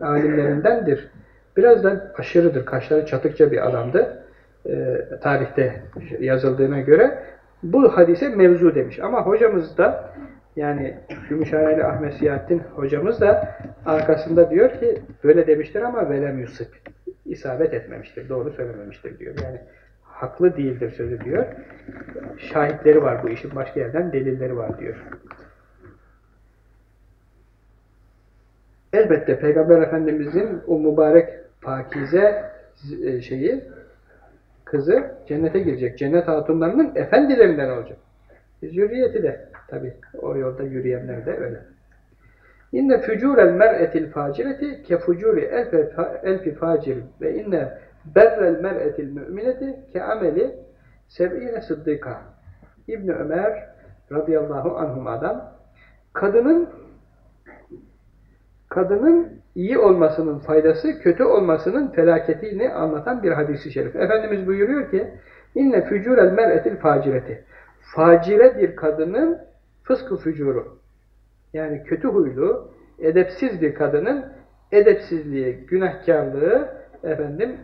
alimlerindendir. Biraz da aşırıdır. Kaşları çatıkça bir adamdı. E, tarihte yazıldığına göre bu hadise mevzu demiş. Ama hocamız da yani Gümüşhaneli Ahmet Siyahattin hocamız da arkasında diyor ki böyle demiştir ama velem yusuf. isabet etmemiştir. Doğru söylememiştir diyor. Yani haklı değildir sözü diyor. Şahitleri var bu işin başka yerden delilleri var diyor. Elbette Peygamber Efendimizin o mübarek pakize e, şeyi kızı cennete girecek. Cennet hatunlarının efendilerinden olacak. Zürriyeti de tabi o yolda yürüyenler de öyle. İnne fücurel mer'etil facireti ke fucuri elfi facir ve inne berrel mer'etil mümineti ke ameli seb'ine sıddıka. İbni Ömer radıyallahu anhuma'dan kadının kadının iyi olmasının faydası, kötü olmasının felaketini anlatan bir hadisi şerif. Efendimiz buyuruyor ki, inne fücurel mer'etil facireti. Facire bir kadının fıskı fücuru. Yani kötü huylu, edepsiz bir kadının edepsizliği, günahkarlığı efendim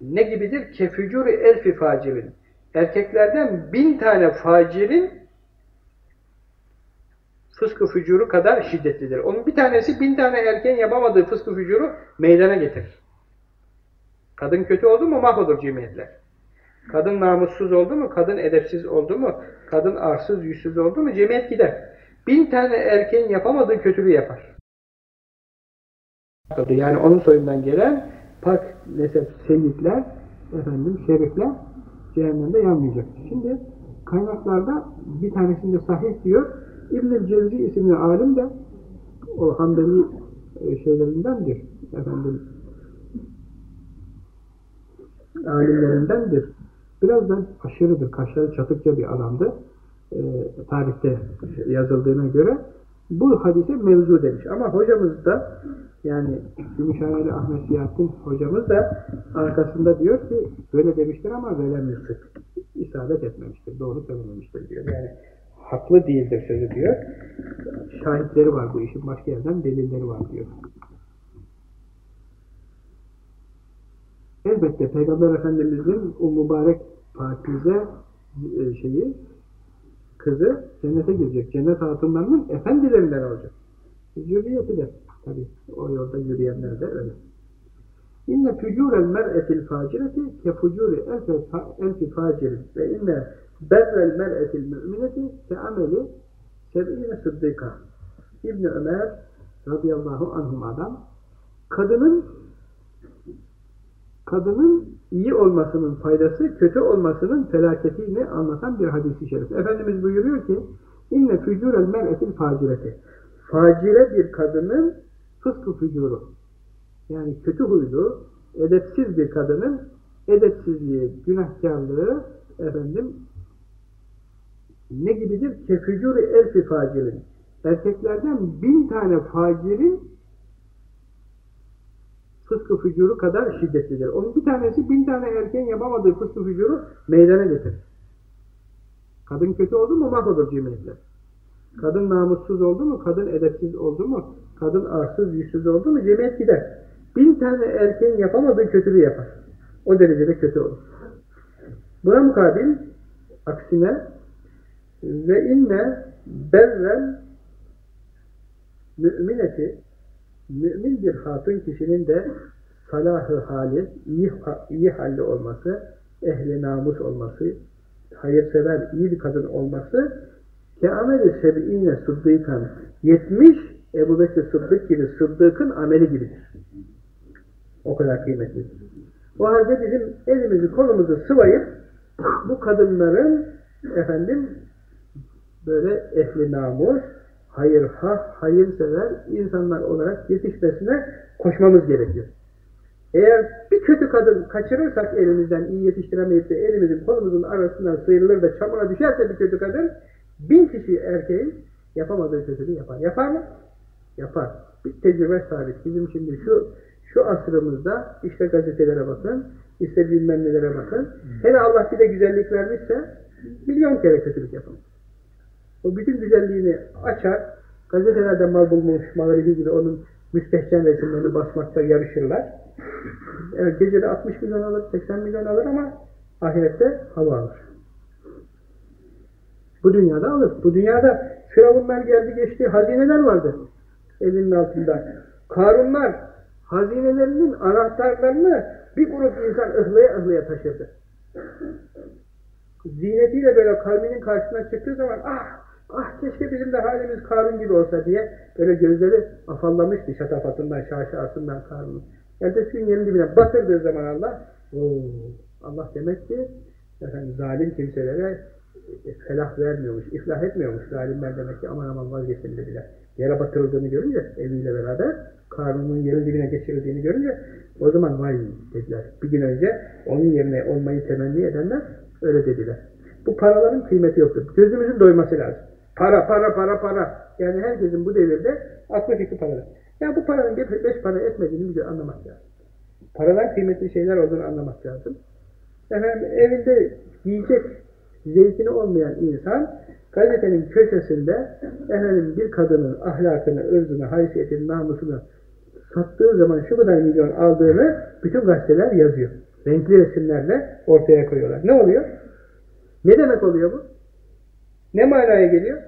ne gibidir? Kefücuri elfi facirin. Erkeklerden bin tane facirin fıskı fücuru kadar şiddetlidir. Onun bir tanesi bin tane erken yapamadığı fıskı fücuru meydana getirir. Kadın kötü oldu mu mahvolur cemiyetler. Kadın namussuz oldu mu, kadın edepsiz oldu mu, kadın arsız, yüzsüz oldu mu cemiyet gider. Bin tane erkeğin yapamadığı kötülüğü yapar. Yani onun soyundan gelen pak nesep seyitler, efendim şerifler cehennemde yanmayacak. Şimdi kaynaklarda bir tanesinde sahih diyor, İbn-i Cevzi isimli alim de o Hanbeli e, şeylerindendir. Efendim alimlerindendir. Biraz da aşırıdır. Kaşları çatıkça bir adamdı. E, tarihte yazıldığına göre bu hadise mevzu demiş. Ama hocamız da yani Gümüşhaneli Ahmet Siyahattin hocamız da arkasında diyor ki böyle demiştir ama velem isabet etmemiştir. Doğru söylememiştir diyor. Yani haklı değildir sözü diyor. Şahitleri var bu işin başka yerden delilleri var diyor. Elbette Peygamber Efendimiz'in o mübarek pakize e, şeyi kızı cennete girecek. Cennet hatunlarının efendilerinden olacak. Zürriyeti de tabi o yolda yürüyenler de öyle. İnne fücurel mer'etil facireti ke fucuri elfi facirin ve inne berrel mer'etil mümineti ke ameli seb'ine sıddıka. İbni Ömer radıyallahu anhum adam kadının kadının iyi olmasının faydası, kötü olmasının felaketini anlatan bir hadisi şerif. Efendimiz buyuruyor ki inne fücurel mer'etil facireti. Facire bir kadının fıskı fücuru. Yani kötü huylu, edepsiz bir kadının edepsizliği, günahkarlığı efendim ne gibidir? Kefücuri elfi facirin. Erkeklerden bin tane facirin fıskı fücuru kadar şiddetlidir. Onun bir tanesi bin tane erkeğin yapamadığı fıskı fücuru meydana getirir. Kadın kötü oldu mu mahvolur cimriyetler. Kadın namussuz oldu mu, kadın edepsiz oldu mu, kadın arsız, yüzsüz oldu mu cemiyet gider. Bin tane erkeğin yapamadığı kötülüğü yapar. O derecede kötü olur. Buna mukabil aksine ve inne berrel mümineti mümin bir hatun kişinin de salahı hali, iyi, iyi halli olması, ehli namus olması, hayırsever, iyi bir kadın olması ke ameli seb'ine sıddıkan 70 Ebu Bekir Sıddık gibi Sıddık'ın ameli gibidir. O kadar kıymetli. O halde bizim elimizi kolumuzu sıvayıp bu kadınların efendim böyle ehli namus, hayır hak, hayırsever insanlar olarak yetişmesine koşmamız gerekiyor. Eğer bir kötü kadın kaçırırsak elimizden iyi yetiştiremeyip de elimizin kolumuzun arasından sıyrılır da çamura düşerse bir kötü kadın bin kişi erkeğin yapamadığı kötülüğü yapar. Yapar mı? Yapar. Bir tecrübe sabit. Bizim şimdi şu şu asrımızda işte gazetelere bakın, işte bilmem nelere bakın. Hele Allah bir de güzellik vermişse milyon kere kötülük yapalım. O bütün güzelliğini açar, gazetelerde mal bulmuş, mağribi gibi onun müstehcen resimlerini basmakta yarışırlar. Evet gecede 60 milyon alır, 80 milyon alır ama ahirette hava alır. Bu dünyada alır. Bu dünyada firavunlar geldi geçti, hazineler vardı elinin altında. Karunlar hazinelerinin anahtarlarını bir grup insan ıhlaya ıhlaya taşırdı. Zinetiyle böyle kavminin karşısına çıktığı zaman ah ah keşke bizim de halimiz Karun gibi olsa diye böyle gözleri afallamıştı şatafatından, şaşasından Karun'un. Ertesi gün dibine batırdığı zaman Allah Oo, Allah demek ki efendim, zalim kimselere felah vermiyormuş, iflah etmiyormuş zalimler demek ki aman aman vazgeçin dediler. Yere batırıldığını görünce eviyle beraber Karun'un yerin dibine geçirildiğini görünce o zaman vay dediler. Bir gün önce onun yerine olmayı temenni edenler öyle dediler. Bu paraların kıymeti yoktur. Gözümüzün doyması lazım. Para, para, para, para. Yani herkesin bu devirde aklı fikri parada. Ya bu paranın beş para etmediğini bize anlamak lazım. Paradan kıymetli şeyler olduğunu anlamak lazım. Efendim evinde yiyecek zeytini olmayan insan gazetenin köşesinde efendim bir kadının ahlakını, ırzını, haysiyetini, namusunu sattığı zaman şu kadar milyon aldığını bütün gazeteler yazıyor. Renkli resimlerle ortaya koyuyorlar. Ne oluyor? Ne demek oluyor bu? Ne manaya geliyor?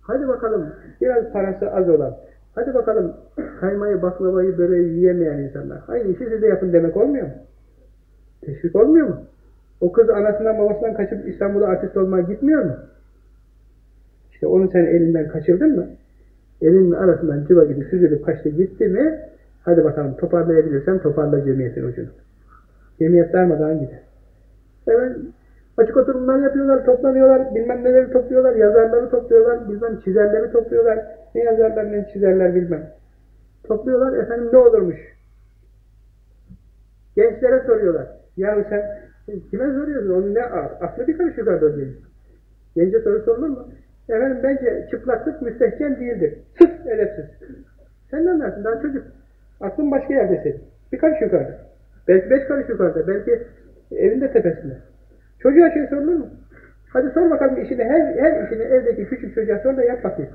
Hadi bakalım biraz parası az olan, hadi bakalım kaymayı, baklavayı, böreği yiyemeyen insanlar. Aynı işi siz de yapın demek olmuyor mu? Teşvik olmuyor mu? O kız anasından babasından kaçıp İstanbul'da artist olmaya gitmiyor mu? İşte onu sen elinden kaçırdın mı? Elinin arasından cıva gibi süzülüp kaçtı gitti mi? Hadi bakalım toparlayabilirsen toparla cemiyetin ucunu. Cemiyet darmadan gider. Evet, açık oturumlar yapıyorlar, toplanıyorlar, bilmem neleri topluyorlar, yazarları topluyorlar, bilmem çizerleri topluyorlar. Ne yazarlar ne çizerler bilmem. Topluyorlar, efendim ne olurmuş? Gençlere soruyorlar. Ya sen kime soruyorsun? Onun ne aklı bir karış yukarıda değil. Gence soru sorulur mu? Efendim bence çıplaklık müstehcen değildir. Sus edepsiz. Sen ne anlarsın? Daha çocuk. Aklın başka yerde senin. Bir karış yukarıda. Belki beş karış yukarıda. Belki evinde tepesinde. Çocuğa şey sorulur mu? Hadi sor bakalım işini, her, her işini evdeki küçük çocuğa sor da yap bakayım.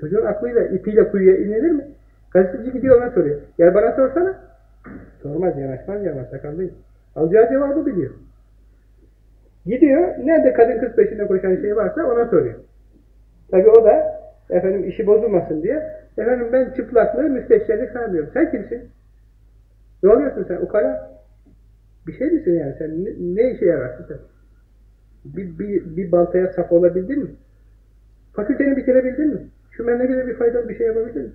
Çocuğun aklıyla, ipiyle kuyuya inilir mi? Gazeteci gidiyor ona soruyor. Gel bana sorsana. Sormaz, yanaşmaz, yanaşmaz, sakallıyım. Alacağı cevabı biliyor. Gidiyor, nerede kadın kız peşinde koşan şey varsa ona soruyor. Tabi o da, efendim işi bozulmasın diye, efendim ben çıplaklığı müsteşarlık saymıyorum. Sen kimsin? Ne oluyorsun sen? Ukala. Bir şey misin yani sen? Ne, ne işe yararsın sen? Bir, bir, bir baltaya sap olabildin mi? Fakülteni bitirebildin mi? Şu memlekete bir faydalı bir şey yapabildin mi?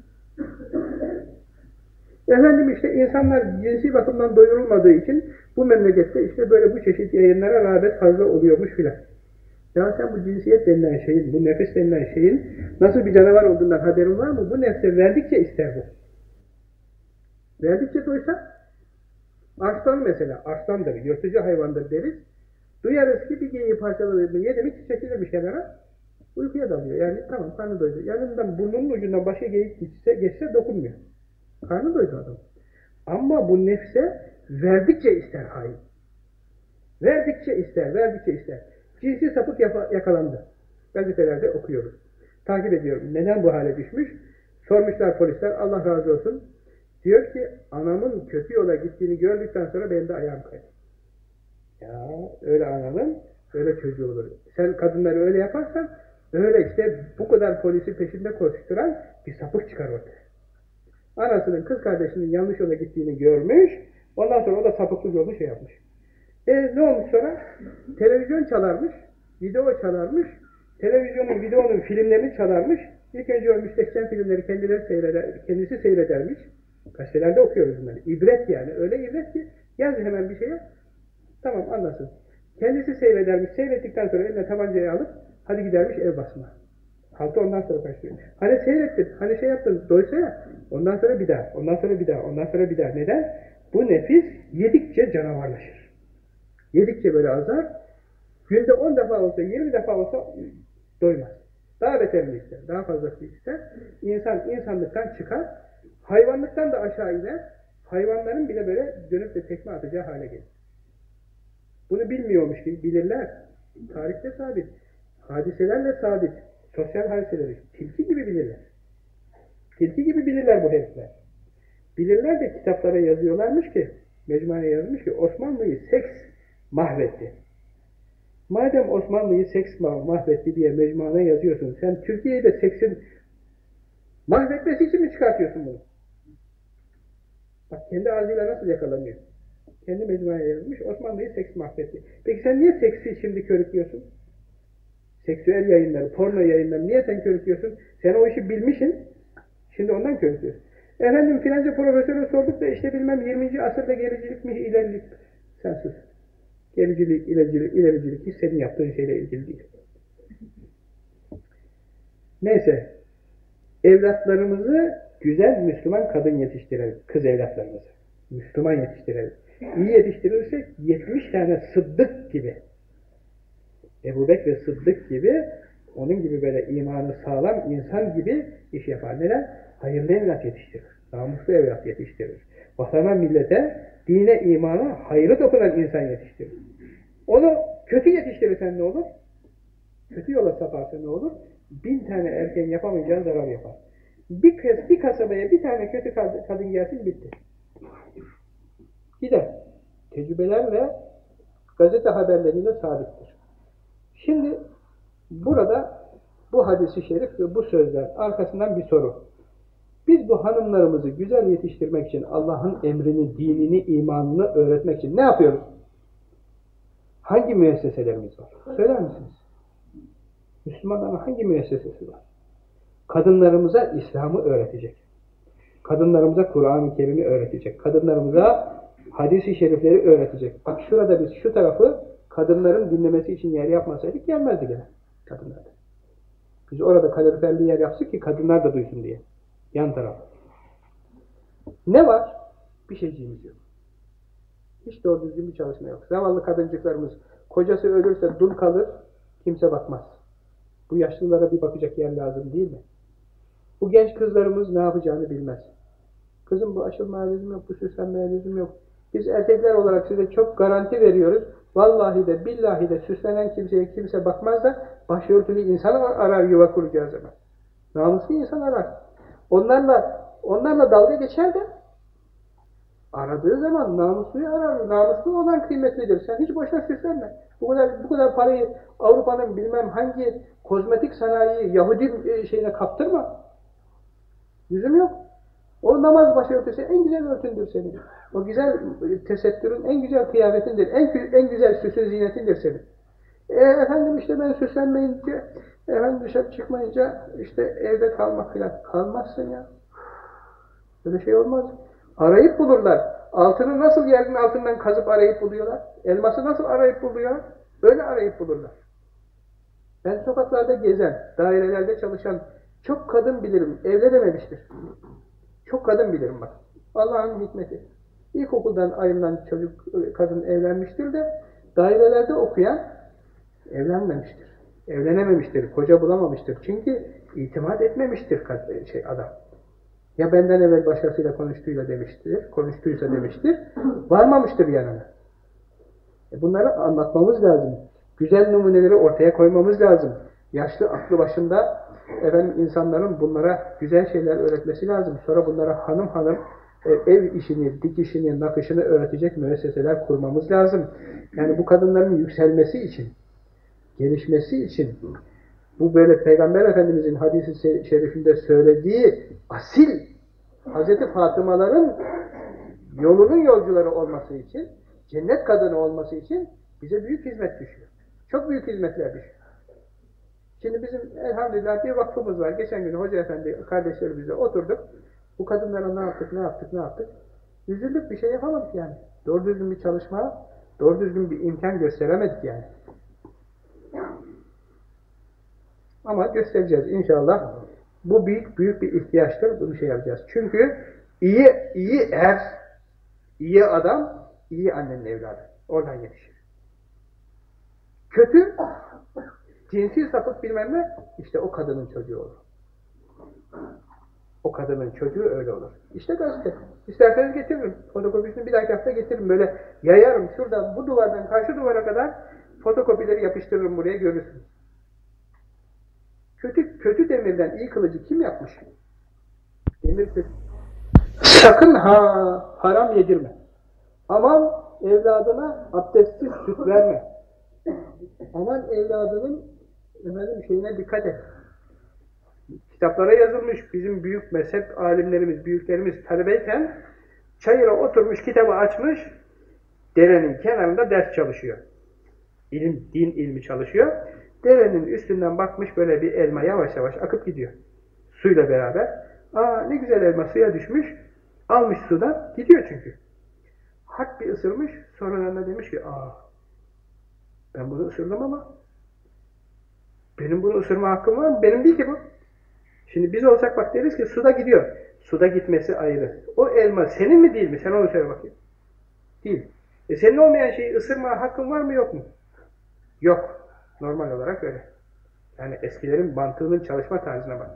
Efendim işte insanlar cinsi bakımdan doyurulmadığı için bu memlekette işte böyle bu çeşit yayınlara rağbet fazla oluyormuş filan. Ya sen bu cinsiyet denilen şeyin, bu nefes denilen şeyin nasıl bir canavar olduğundan haberin var mı? Bu nefse verdikçe ister bu. Verdikçe doysa Arslan mesela, arslandır, yırtıcı hayvandır deriz. Duyarız ki bir geyiği parçaladığını yedi mi çekilir bir kenara, uykuya dalıyor. Yani tamam karnı doydu. Yanından burnunun ucundan başka geyik geçse, geçse dokunmuyor. Karnı doydu adam. Ama bu nefse verdikçe ister hain. Verdikçe ister, verdikçe ister. Cinsi sapık yakalandı. Gazetelerde okuyoruz. Takip ediyorum. Neden bu hale düşmüş? Sormuşlar polisler, Allah razı olsun. Diyor ki, anamın kötü yola gittiğini gördükten sonra benim de ayağım kaydı. Ya öyle ananın, öyle çocuğu olur. Sen kadınları öyle yaparsan, öyle işte bu kadar polisi peşinde koşturan bir sapık çıkar ortaya. Anasının kız kardeşinin yanlış yola gittiğini görmüş, ondan sonra o da sapıklık yolu şey yapmış. E ne olmuş sonra? Televizyon çalarmış, video çalarmış, televizyonun, videonun filmlerini çalarmış. İlk önce o müstehcen filmleri kendileri seyreder, kendisi seyredermiş. Gazetelerde okuyoruz bunları. İbret yani. Öyle ibret ki yaz hemen bir şeye. Tamam anlasın. Kendisi seyredermiş. Seyrettikten sonra eline tabancayı alıp hadi gidermiş ev basma. Halkı ondan sonra karıştırıyor. Hani seyrettin, hani şey yaptın, doysa ya, ondan sonra bir daha, ondan sonra bir daha, ondan sonra bir daha. Neden? Bu nefis yedikçe canavarlaşır. Yedikçe böyle azar, günde 10 defa olsa, 20 defa olsa doymaz. Daha beterini ister, daha fazlası ister. İnsan insanlıktan çıkar, hayvanlıktan da aşağı iner, hayvanların bile böyle dönüp de tekme atacağı hale gelir. Bunu bilmiyormuş gibi bilirler. Tarihte sabit. Hadiselerle sabit. Sosyal hadiseleri. Tilki gibi bilirler. Tilki gibi bilirler bu herifler. Bilirler de kitaplara yazıyorlarmış ki, mecmuaya yazmış ki Osmanlı'yı seks mahvetti. Madem Osmanlı'yı seks mahvetti diye mecmuana yazıyorsun, sen Türkiye'yi de seksin mahvetmesi için mi çıkartıyorsun bunu? Bak kendi ağzıyla nasıl yakalanıyor? Kendi mecmuaya yazmış, Osmanlı'yı seks mahvetti. Peki sen niye seksi şimdi körüklüyorsun? Seksüel yayınları, porno yayınları niye sen körüklüyorsun? Sen o işi bilmişsin, şimdi ondan körüklüyorsun. Efendim filanca profesöre sorduk da işte bilmem 20. asırda gericilik mi ilerilik? Sen sus. Gericilik, ilericilik, ilericilik hiç senin yaptığın şeyle ilgili değil. Neyse, evlatlarımızı güzel Müslüman kadın yetiştirelim, kız evlatlarımızı. Müslüman yetiştirelim. İyi yetiştirirsek 70 tane sıddık gibi, Ebu Bekir Sıddık gibi, onun gibi böyle imanı sağlam insan gibi iş yapar. Neden? Hayırlı evlat yetiştirir. Namuslu evlat yetiştirir. Vatana, millete, dine, imana hayrı dokunan insan yetiştirir. Onu kötü yetiştirirsen ne olur? Kötü yola saparsa ne olur? Bin tane erken yapamayacağı zarar yapar. Bir, kız, bir kasabaya bir tane kötü kadın gelsin bitti. Gider. Tecrübelerle gazete haberleriyle sabittir. Şimdi burada bu hadisi şerif ve bu sözler arkasından bir soru. Biz bu hanımlarımızı güzel yetiştirmek için Allah'ın emrini, dinini, imanını öğretmek için ne yapıyoruz? Hangi müesseselerimiz var? Söyler misiniz? Müslümanların hangi müessesesi var? Kadınlarımıza İslam'ı öğretecek. Kadınlarımıza Kur'an-ı Kerim'i öğretecek. Kadınlarımıza hadis-i şerifleri öğretecek. Bak şurada biz şu tarafı kadınların dinlemesi için yer yapmasaydık gelmezdi gene kadınlar. Biz orada kaloriferli yer yaptık ki kadınlar da duysun diye. Yan taraf. Ne var? Bir şeyciğimiz yok. Hiç doğru düzgün bir çalışma yok. Zavallı kadıncıklarımız kocası ölürse dul kalır, kimse bakmaz. Bu yaşlılara bir bakacak yer lazım değil mi? Bu genç kızlarımız ne yapacağını bilmez. Kızım bu aşılmaya lüzum yok, bu süslenmeye lüzum yok. Biz erkekler olarak size çok garanti veriyoruz. Vallahi de billahi de süslenen kimseye kimse bakmaz da başörtülü insan arar yuva kuracağı zaman. Namuslu insan arar. Onlarla onlarla dalga geçer de aradığı zaman namusluyu arar. Namuslu olan kıymetlidir. Sen hiç boşuna süslenme. Bu kadar bu kadar parayı Avrupa'nın bilmem hangi kozmetik sanayi Yahudi şeyine kaptırma. Yüzüm yok. O namaz başörtüsü en güzel örtündür senin. O güzel tesettürün en güzel kıyafetindir. En, en güzel süsün zinetindir senin. E, efendim işte ben süslenmeyince, efendim dışarı çıkmayınca işte evde kalmak filan. Kalmazsın ya. Böyle şey olmaz. Arayıp bulurlar. Altını nasıl yerin altından kazıp arayıp buluyorlar? Elması nasıl arayıp buluyor? Böyle arayıp bulurlar. Ben sokaklarda gezen, dairelerde çalışan çok kadın bilirim. Evlenememiştir. Çok kadın bilirim bak. Allah'ın hikmeti. İlkokuldan ayrılan çocuk, kadın evlenmiştir de dairelerde okuyan evlenmemiştir. Evlenememiştir, koca bulamamıştır. Çünkü itimat etmemiştir şey adam. Ya benden evvel başkasıyla konuştuyla demiştir, konuştuysa demiştir, varmamıştır yanına. E bunları anlatmamız lazım. Güzel numuneleri ortaya koymamız lazım. Yaşlı aklı başında efendim insanların bunlara güzel şeyler öğretmesi lazım. Sonra bunlara hanım hanım e, ev işini, dikişini, nakışını öğretecek müesseseler kurmamız lazım. Yani bu kadınların yükselmesi için, gelişmesi için bu böyle Peygamber Efendimizin hadisi şerifinde söylediği asil Hz. Fatımaların yolunun yolcuları olması için, cennet kadını olması için bize büyük hizmet düşüyor. Çok büyük hizmetler düşüyor. Şimdi bizim elhamdülillah bir vakfımız var. Geçen gün Hoca Efendi kardeşlerimizle oturduk. Bu kadınlara ne yaptık, ne yaptık, ne yaptık? Üzüldük bir şey yapamadık yani. Doğru düzgün bir çalışma, doğru düzgün bir imkan gösteremedik yani. Ama göstereceğiz inşallah. Bu büyük büyük bir ihtiyaçtır. Bunu şey yapacağız. Çünkü iyi iyi er, iyi adam, iyi annenin evladı. Oradan yetişir. Kötü, cinsi sapık bilmem ne, işte o kadının çocuğu olur. O kadının çocuğu öyle olur. İşte gazete. İsterseniz getiririm. Fotokopisini bir dahaki hafta getiririm. Böyle yayarım. Şuradan bu duvardan karşı duvara kadar fotokopileri yapıştırırım buraya görürsünüz. Kötü, kötü demirden iyi kılıcı kim yapmış? Demir kötü. Sakın ha haram yedirme. Aman evladına abdestsiz süt verme. Aman evladının efendim şeyine dikkat et. Kitaplara yazılmış bizim büyük mezhep alimlerimiz, büyüklerimiz talebeyken çayıra oturmuş kitabı açmış derenin kenarında ders çalışıyor. İlim, din ilmi çalışıyor. Derenin üstünden bakmış böyle bir elma yavaş yavaş akıp gidiyor. Suyla beraber. Aa ne güzel elma suya düşmüş. Almış sudan gidiyor çünkü. Hak bir ısırmış. Sonradan da demiş ki aa ben bunu ısırdım ama benim bunu ısırma hakkım var mı? Benim değil ki bu. Şimdi biz olsak bak deriz ki suda gidiyor. Suda gitmesi ayrı. O elma senin mi değil mi? Sen onu söyle bakayım. Değil. E senin olmayan şeyi ısırma hakkın var mı yok mu? Yok. Normal olarak öyle. Yani eskilerin mantığının çalışma tarzına bak.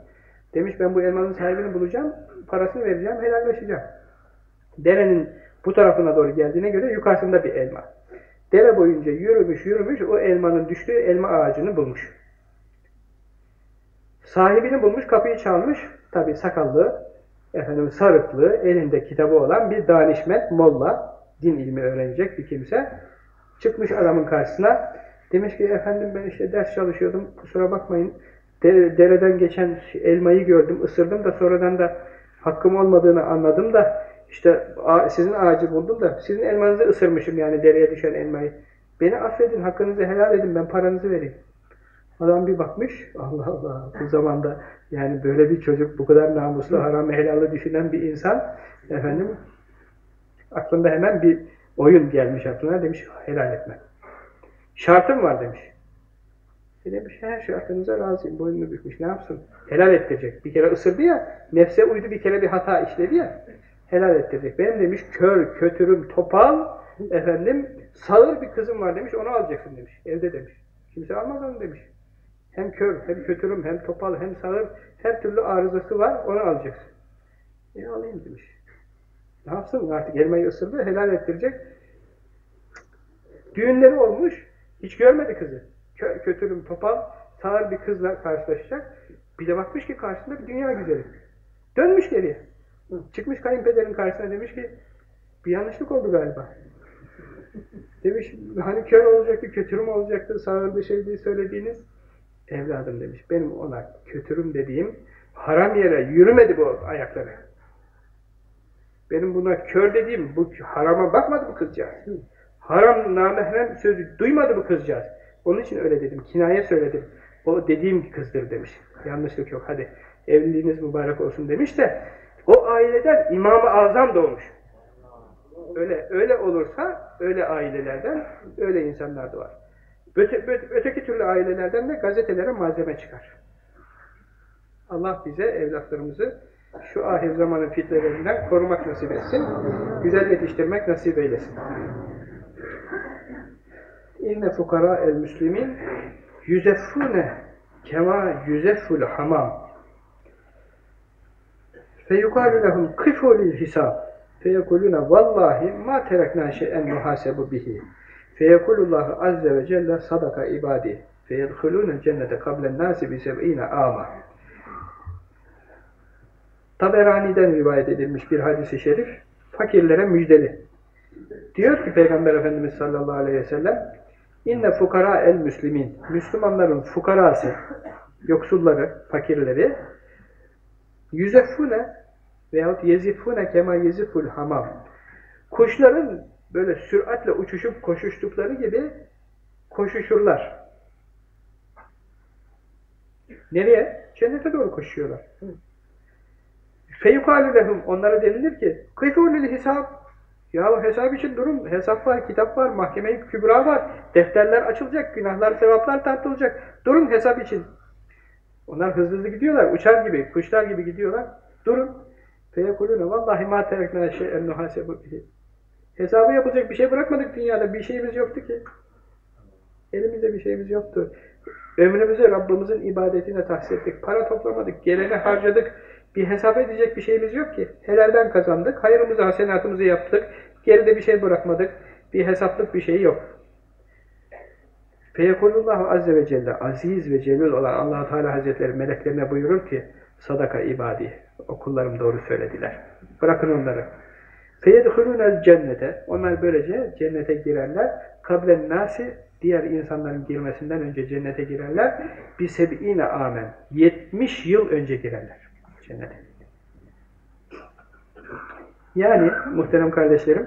Demiş ben bu elmanın sahibini bulacağım, parasını vereceğim, helalleşeceğim. Derenin bu tarafına doğru geldiğine göre yukarısında bir elma. Dere boyunca yürümüş yürümüş o elmanın düştüğü elma ağacını bulmuş. Sahibini bulmuş, kapıyı çalmış. Tabi sakallı, efendim sarıklı, elinde kitabı olan bir danişment, molla, din ilmi öğrenecek bir kimse. Çıkmış adamın karşısına. Demiş ki efendim ben işte ders çalışıyordum, kusura bakmayın. Dereden geçen elmayı gördüm, ısırdım da sonradan da hakkım olmadığını anladım da işte sizin ağacı buldum da sizin elmanızı ısırmışım yani dereye düşen elmayı. Beni affedin, hakkınızı helal edin, ben paranızı vereyim. Adam bir bakmış, Allah Allah bu zamanda yani böyle bir çocuk bu kadar namuslu, haram helalı düşünen bir insan efendim aklında hemen bir oyun gelmiş aklına demiş helal etme. Şartım var demiş. E demiş her şartınıza razıyım. Boynunu bükmüş. Ne yapsın? Helal ettirecek. Bir kere ısırdı ya, nefse uydu bir kere bir hata işledi ya. Helal ettirecek. Benim demiş kör, kötürüm, topal, efendim sağır bir kızım var demiş. Onu alacaksın demiş. Evde demiş. Kimse almaz onu demiş. Hem kör, hem kötürüm, hem topal, hem sağır, her türlü arızası var, onu alacaksın. E alayım demiş. Ne yapsın artık elmayı ısırdı, helal ettirecek. Düğünleri olmuş, hiç görmedi kızı. Kö kötürüm, topal, sağır bir kızla karşılaşacak. Bir de bakmış ki karşısında bir dünya güzeli. Dönmüş geriye. Çıkmış kayınpederin karşısına demiş ki, bir yanlışlık oldu galiba. Demiş, hani kör olacaktı, kötürüm olacaktı, sağır bir şey diye söylediğiniz evladım demiş. Benim ona kötürüm dediğim haram yere yürümedi bu ayakları. Benim buna kör dediğim bu harama bakmadı bu kızcağız. Haram namahrem sözü duymadı bu kızcağız. Onun için öyle dedim. Kinaye söyledim. O dediğim kızdır demiş. Yanlışlık yok. Hadi evliliğiniz mübarek olsun demiş de o aileden İmam-ı Azam doğmuş. Öyle öyle olursa öyle ailelerden öyle insanlar da var. Öte, öteki türlü ailelerden de gazetelere malzeme çıkar. Allah bize evlatlarımızı şu ahir zamanın fitnelerinden korumak nasip etsin. Güzel yetiştirmek nasip eylesin. İnne fukara el müslimin yüzeffune kema yüzefful hamam feyukalu lehum kıfu lil hisab feyekulune vallahi ma terekna şeyen muhasebu bihi Feyekulullahu azze ve celle sadaka ibadi feyedhulûne cennete kablen nâsi bi seb'ine âma. Taberani'den rivayet edilmiş bir hadisi şerif, fakirlere müjdeli. Diyor ki Peygamber Efendimiz sallallahu aleyhi ve sellem, İnne fukara el müslimin, Müslümanların fukarası, yoksulları, fakirleri, yüzeffune veyahut yezifune kema yeziful hamam. Kuşların böyle süratle uçuşup koşuştukları gibi koşuşurlar. Nereye? Cennete doğru koşuyorlar. Feyukalü lehum onlara denilir ki kıyfûlül hesap ya hesap için durun. Hesap var, kitap var, mahkeme kübra var. Defterler açılacak, günahlar, sevaplar tartılacak. Durun hesap için. Onlar hızlı hızlı gidiyorlar, uçar gibi, kuşlar gibi gidiyorlar. Durun. Feyekulûne vallahi mâ tereknâ şey'en nuhâsebu bihi. Hesabı yapacak bir şey bırakmadık dünyada. Bir şeyimiz yoktu ki. Elimizde bir şeyimiz yoktu. Ömrümüzü Rabbimizin ibadetine tahsis ettik. Para toplamadık, geleni harcadık. Bir hesap edecek bir şeyimiz yok ki. Helalden kazandık, hayırımızı, hasenatımızı yaptık. Geride bir şey bırakmadık. Bir hesaplık bir şey yok. Feyekulullahu azze ve celle, aziz ve celil olan allah Teala Hazretleri meleklerine buyurur ki, sadaka ibadi, okullarım doğru söylediler. Bırakın onları. Feyedhulûnel cennete, onlar böylece cennete girerler. Kablen nasi, diğer insanların girmesinden önce cennete girerler. Bir seb'ine amen, 70 yıl önce girerler cennete. Yani muhterem kardeşlerim,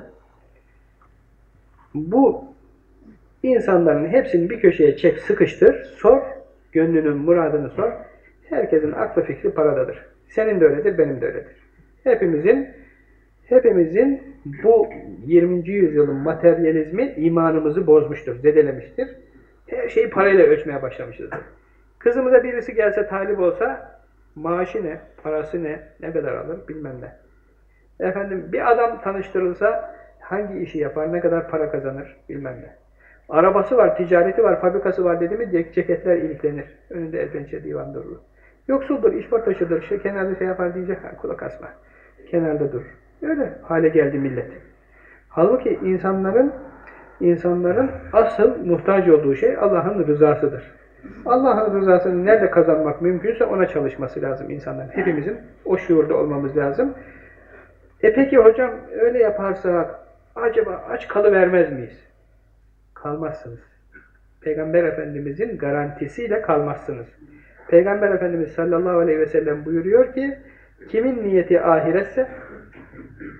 bu insanların hepsini bir köşeye çek, sıkıştır, sor, gönlünün muradını sor. Herkesin aklı fikri paradadır. Senin de öyledir, benim de öyledir. Hepimizin hepimizin bu 20. yüzyılın materyalizmi imanımızı bozmuştur, zedelemiştir. Her şeyi parayla ölçmeye başlamışızdır. Kızımıza birisi gelse talip olsa maaşı ne, parası ne, ne kadar alır bilmem ne. Efendim bir adam tanıştırılsa hangi işi yapar, ne kadar para kazanır bilmem ne. Arabası var, ticareti var, fabrikası var dedi mi ceketler iliklenir. Önünde el pençe divan durur. Yoksuldur, işportaşıdır, şey, kenarda şey yapar diyecek, kulak asma. Kenarda dur. Öyle hale geldi millet. Halbuki insanların insanların asıl muhtaç olduğu şey Allah'ın rızasıdır. Allah'ın rızasını nerede kazanmak mümkünse ona çalışması lazım insanların. Hepimizin o şuurda olmamız lazım. E peki hocam öyle yaparsak acaba aç kalıvermez miyiz? Kalmazsınız. Peygamber Efendimizin garantisiyle kalmazsınız. Peygamber Efendimiz sallallahu aleyhi ve sellem buyuruyor ki kimin niyeti ahiretse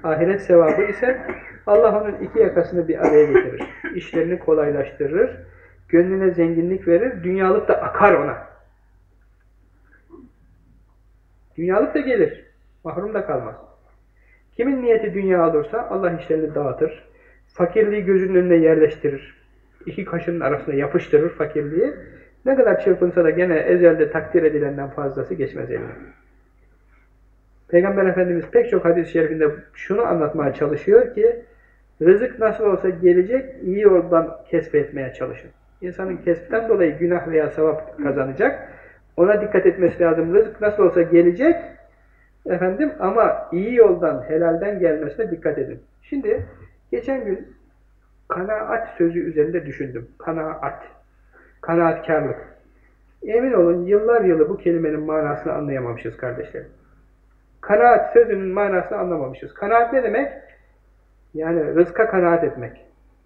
ahiret sevabı ise Allah onun iki yakasını bir araya getirir. İşlerini kolaylaştırır. Gönlüne zenginlik verir. Dünyalık da akar ona. Dünyalık da gelir. Mahrum da kalmaz. Kimin niyeti dünya olursa Allah işlerini dağıtır. Fakirliği gözünün önüne yerleştirir. İki kaşının arasına yapıştırır fakirliği. Ne kadar çırpınsa da gene ezelde takdir edilenden fazlası geçmez eline. Peygamber Efendimiz pek çok hadis-i şerifinde şunu anlatmaya çalışıyor ki rızık nasıl olsa gelecek, iyi yoldan kesbetmeye çalışın. İnsanın kesbitten dolayı günah veya sevap kazanacak. Ona dikkat etmesi lazım. Rızık nasıl olsa gelecek efendim ama iyi yoldan, helalden gelmesine dikkat edin. Şimdi geçen gün kanaat sözü üzerinde düşündüm. Kanaat. Kanaatkarlık. Emin olun yıllar yılı bu kelimenin manasını anlayamamışız kardeşlerim. Kanaat sözünün manasını anlamamışız. Kanaat ne demek? Yani rızka kanaat etmek.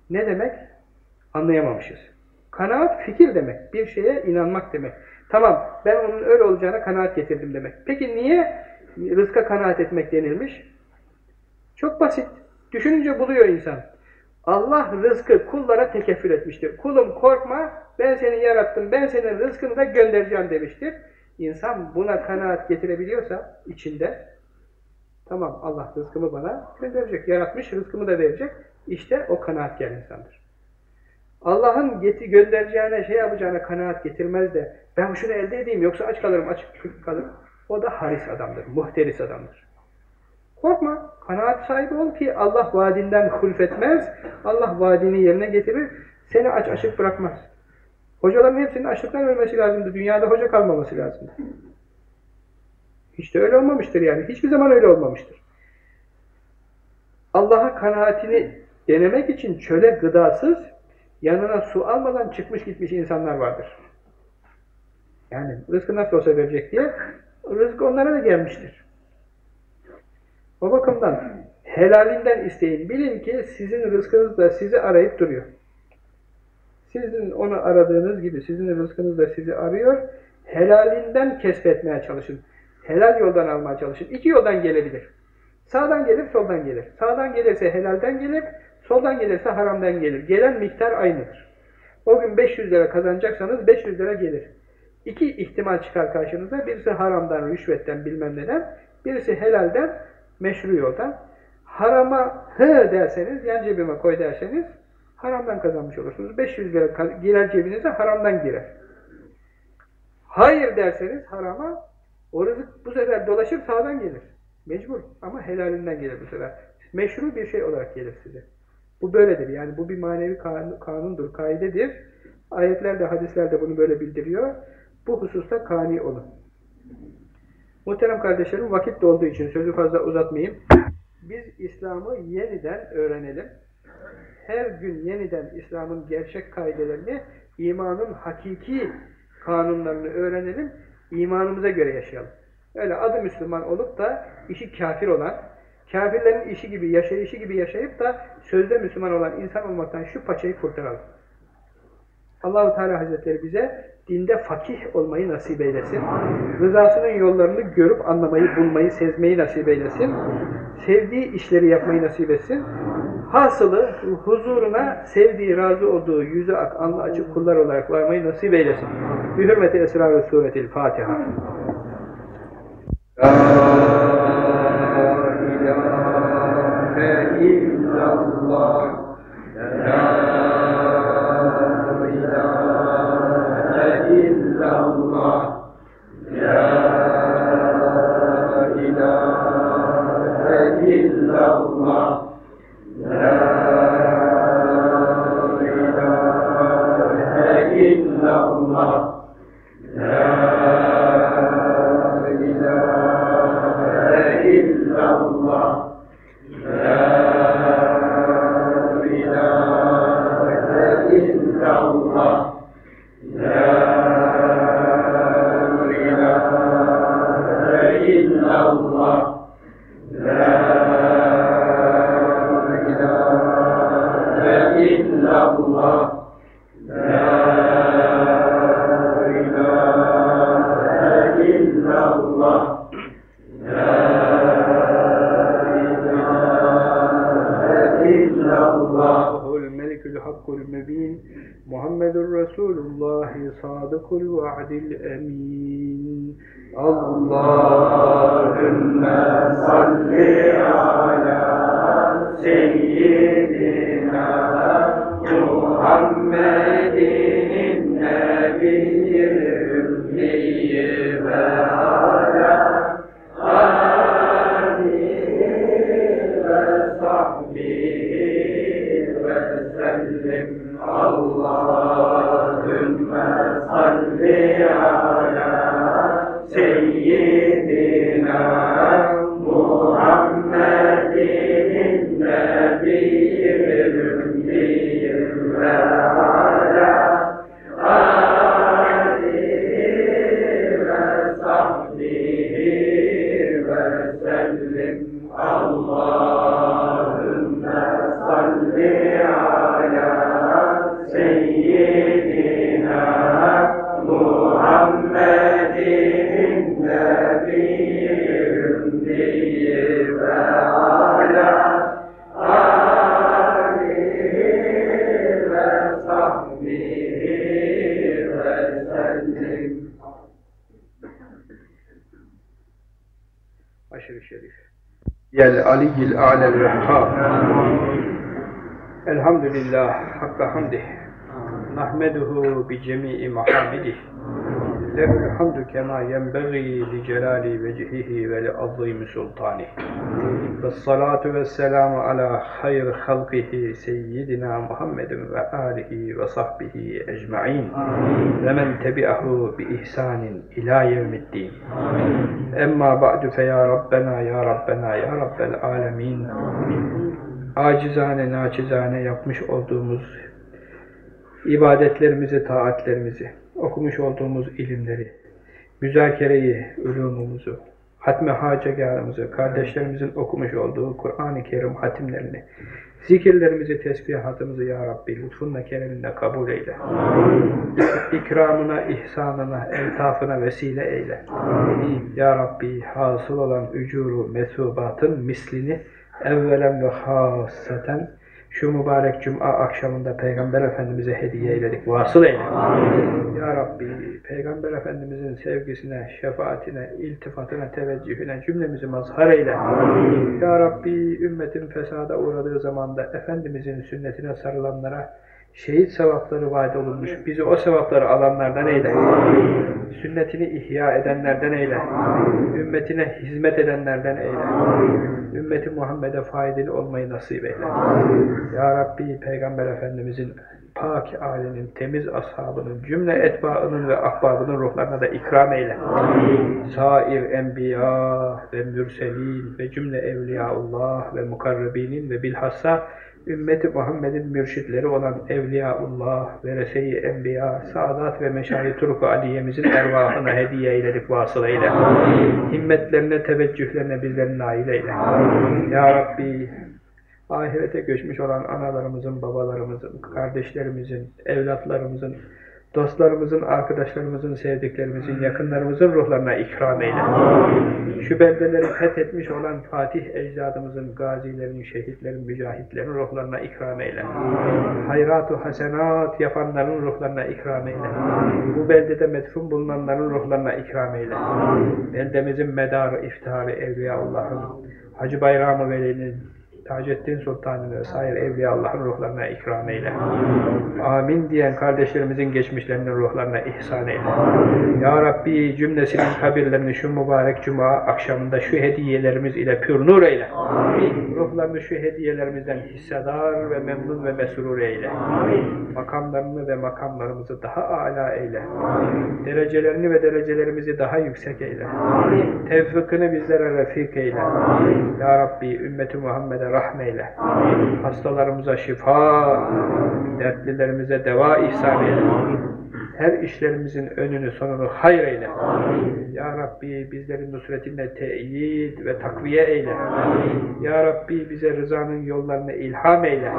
Ne demek? Anlayamamışız. Kanaat fikir demek. Bir şeye inanmak demek. Tamam ben onun öyle olacağına kanaat getirdim demek. Peki niye rızka kanaat etmek denilmiş? Çok basit. Düşününce buluyor insan. Allah rızkı kullara tekeffül etmiştir. Kulum korkma ben seni yarattım, ben senin rızkını da göndereceğim demiştir. İnsan buna kanaat getirebiliyorsa içinde tamam Allah rızkımı bana gönderecek. Yaratmış rızkımı da verecek. İşte o kanaat gelen insandır. Allah'ın göndereceğine, şey yapacağına kanaat getirmez de ben şunu elde edeyim yoksa aç kalırım, aç kalırım. O da haris adamdır, muhteris adamdır. Korkma, kanaat sahibi ol ki Allah vaadinden hulfetmez, Allah vaadini yerine getirir, seni aç açık bırakmaz. Hocaların hepsinin açlıktan ölmesi lazımdı, dünyada hoca kalmaması lazımdı. Hiç de öyle olmamıştır yani, hiçbir zaman öyle olmamıştır. Allah'a kanaatini denemek için çöle gıdasız, yanına su almadan çıkmış gitmiş insanlar vardır. Yani rızkı nasıl olsa verecek diye, rızk onlara da gelmiştir. O bakımdan helalinden isteyin. Bilin ki sizin rızkınız da sizi arayıp duruyor. Sizin onu aradığınız gibi sizin rızkınız da sizi arıyor. Helalinden kesbetmeye çalışın. Helal yoldan almaya çalışın. İki yoldan gelebilir. Sağdan gelir, soldan gelir. Sağdan gelirse helalden gelir, soldan gelirse haramdan gelir. Gelen miktar aynıdır. O gün 500 lira kazanacaksanız 500 lira gelir. İki ihtimal çıkar karşınıza. Birisi haramdan, rüşvetten, bilmem neden. Birisi helalden, meşru yoldan. Harama hı derseniz, yan cebime koy derseniz haramdan kazanmış olursunuz. 500 lira girer cebinize haramdan girer. Hayır derseniz harama o rızık bu sefer dolaşıp sağdan gelir. Mecbur ama helalinden gelir bu sefer. Meşru bir şey olarak gelir size. Bu böyledir. Yani bu bir manevi kanundur, kaidedir. Ayetler de, hadisler de bunu böyle bildiriyor. Bu hususta kani olun. Muhterem kardeşlerim vakit dolduğu için sözü fazla uzatmayayım. Biz İslam'ı yeniden öğrenelim. Her gün yeniden İslam'ın gerçek kaidelerini, imanın hakiki kanunlarını öğrenelim, imanımıza göre yaşayalım. Öyle adı Müslüman olup da işi kafir olan, kafirlerin işi gibi, yaşayışı gibi yaşayıp da sözde Müslüman olan insan olmaktan şu paçayı kurtaralım. Allahu Teala Hazretleri bize dinde fakih olmayı nasip eylesin. Rızasının yollarını görüp anlamayı, bulmayı, sezmeyi nasip eylesin. Sevdiği işleri yapmayı nasip etsin. Hasılı huzuruna sevdiği, razı olduğu yüzü ak, anlı açık kullar olarak varmayı nasip eylesin. Bir hürmeti esrar-ı suretil Fatiha. Elhamdülillah, hakka hamdih. Nahmeduhu bi cemi'i mahamidih. Lehul hamdu kema yenbeği li celali vecihihi ve li azimi sultanih. Ve salatu ve selamu ala hayr halkihi seyyidina Muhammedin ve alihi ve sahbihi ecma'in. Ve men tebi'ahu bi ihsanin ila yevmiddin. Emma ba'du fe ya Rabbena ya Rabbena ya Rabbel alemin. Acizane, naçizane yapmış olduğumuz ibadetlerimizi, taatlerimizi, okumuş olduğumuz ilimleri, müzakereyi, ulumumuzu, hatme hacegahımızı, kardeşlerimizin okumuş olduğu Kur'an-ı Kerim hatimlerini, zikirlerimizi, tesbihatımızı Ya Rabbi lütfunla kereminle kabul eyle. İkramına, ihsanına, eltafına vesile eyle. Ya Rabbi hasıl olan ücuru, mesubatın mislini evvelen ve hasaten şu mübarek cuma akşamında Peygamber Efendimiz'e hediye eyledik. Vasıl eyle. Amin. Ya Rabbi, Peygamber Efendimiz'in sevgisine, şefaatine, iltifatına, teveccühüne cümlemizi mazhar eyle. Amin. Ya Rabbi, ümmetin fesada uğradığı zamanda Efendimiz'in sünnetine sarılanlara şehit sevapları vaat olunmuş. Bizi o sevapları alanlardan eyle. Sünnetini ihya edenlerden eyle. Ümmetine hizmet edenlerden eyle. Ümmeti Muhammed'e faydalı olmayı nasip eyle. Ya Rabbi Peygamber Efendimizin pak âlinin, temiz ashabının, cümle etbaının ve ahbabının ruhlarına da ikram eyle. Sair enbiya ve mürselin ve cümle evliyaullah ve mukarrebinin ve bilhassa ümmeti Muhammed'in mürşitleri olan Evliyaullah, Verese-i Enbiya, Saadat ve Meşayi Turku Aliye'mizin ervahına hediye eyledik, vasıl eyle. Himmetlerine, teveccühlerine bizleri nail eyle. Ya Rabbi, ahirete göçmüş olan analarımızın, babalarımızın, kardeşlerimizin, evlatlarımızın, dostlarımızın, arkadaşlarımızın, sevdiklerimizin, yakınlarımızın ruhlarına ikram eyle. Şu beldeleri fethetmiş olan Fatih ecdadımızın, gazilerin, şehitlerin, mücahitlerin ruhlarına ikram eyle. Hayratu hasenat yapanların ruhlarına ikram eyle. Bu beldede metfun bulunanların ruhlarına ikram eyle. Beldemizin medarı, iftiharı, Evliyaullah'ın, Hacı Bayram-ı Veli'nin, Taceddin Sultan'ın ve sair evliya Allah'ın ruhlarına ikram eyle. Amin diyen kardeşlerimizin geçmişlerinin ruhlarına ihsan eyle. Ya Rabbi cümlesinin kabirlerini şu mübarek cuma akşamında şu hediyelerimiz ile pür nur eyle. Ruhlarını şu hediyelerimizden hissedar ve memnun ve mesrur eyle. Makamlarını ve makamlarımızı daha âlâ eyle. Derecelerini ve derecelerimizi daha yüksek eyle. Tevfikini bizlere refik eyle. Ya Rabbi ümmeti Muhammed'e rahmeyle. Hastalarımıza şifa, dertlilerimize deva ihsan eyle. Her işlerimizin önünü sonunu hayır eyle. Ya Rabbi bizlerin nusretinle teyit ve takviye eyle. Ya Rabbi bize rızanın yollarını ilham eyle.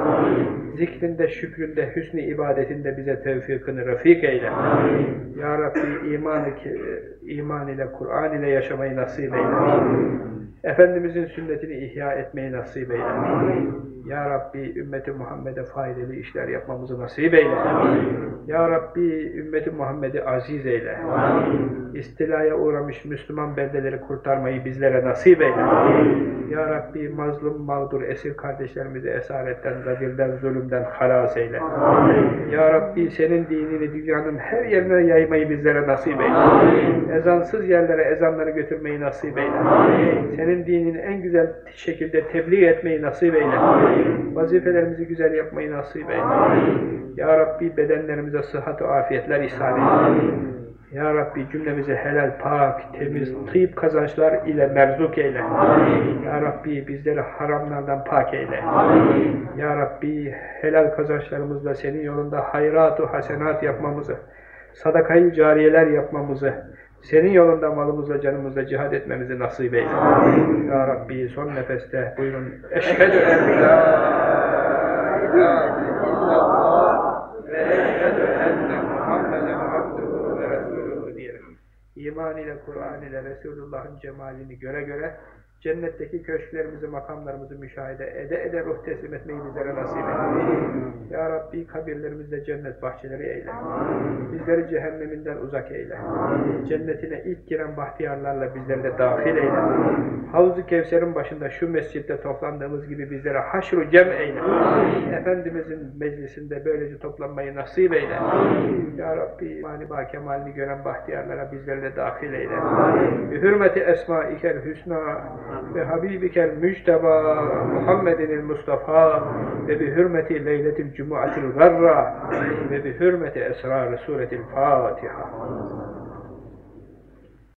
Zikrinde, şükründe, hüsnü ibadetinde bize tevfikini refik eyle. Ya Rabbi iman, iman ile, Kur'an ile yaşamayı nasip eyle. Efendimizin sünnetini ihya etmeyi nasip eyle. Ya Rabbi ümmeti Muhammed'e faydalı işler yapmamızı nasip eyle. Ya Rabbi ümmeti Muhammed'i aziz eyle. İstilaya uğramış Müslüman beldeleri kurtarmayı bizlere nasip eyle. Ya Rabbi mazlum, mağdur, esir kardeşlerimizi esaretten, gadirden, zulümden halas eyle. Ya Rabbi senin dinini dünyanın her yerine yaymayı bizlere nasip eyle. Ezansız yerlere ezanları götürmeyi nasip eyle. Senin dinini en güzel şekilde tebliğ etmeyi nasip eyle. Vazifelerimizi güzel yapmayı nasip eyle. Ya Rabbi bedenlerimize sıhhat ve afiyetler ihsan eyle. Ya Rabbi cümlemizi helal, pak, temiz, tıyıp kazançlar ile merzuk eyle. Ya Rabbi bizleri haramlardan pak eyle. Ya Rabbi helal kazançlarımızla senin yolunda hayratu hasenat yapmamızı, sadakayı cariyeler yapmamızı, senin yolunda malımızla, canımızla cihad etmemizi nasip eyle. Ya Rabbi son nefeste buyurun. Eşhedü en la ilahe illallah ve eşhedü enne Muhammeden abduhu ve resuluhu diyelim. İman ile, Kur'an ile Resulullah'ın cemalini göre göre Cennetteki köşklerimizi, makamlarımızı müşahede ede ede ruh teslim etmeyi bizlere nasip eyle. Ya Rabbi kabirlerimizde cennet bahçeleri eyle. Bizleri cehenneminden uzak eyle. Cennetine ilk giren bahtiyarlarla bizleri de dahil eyle. Havuz-u Kevser'in başında şu mescitte toplandığımız gibi bizlere haşru cem eyle. Efendimizin meclisinde böylece toplanmayı nasip eyle. Ya Rabbi mani ba kemalini gören bahtiyarlara bizleri de dahil eyle. Bi hürmeti esma-ikel hüsna ve Habibikel Mücteba Muhammedinil Mustafa ve bi hürmeti leyletil cumuatil garra ve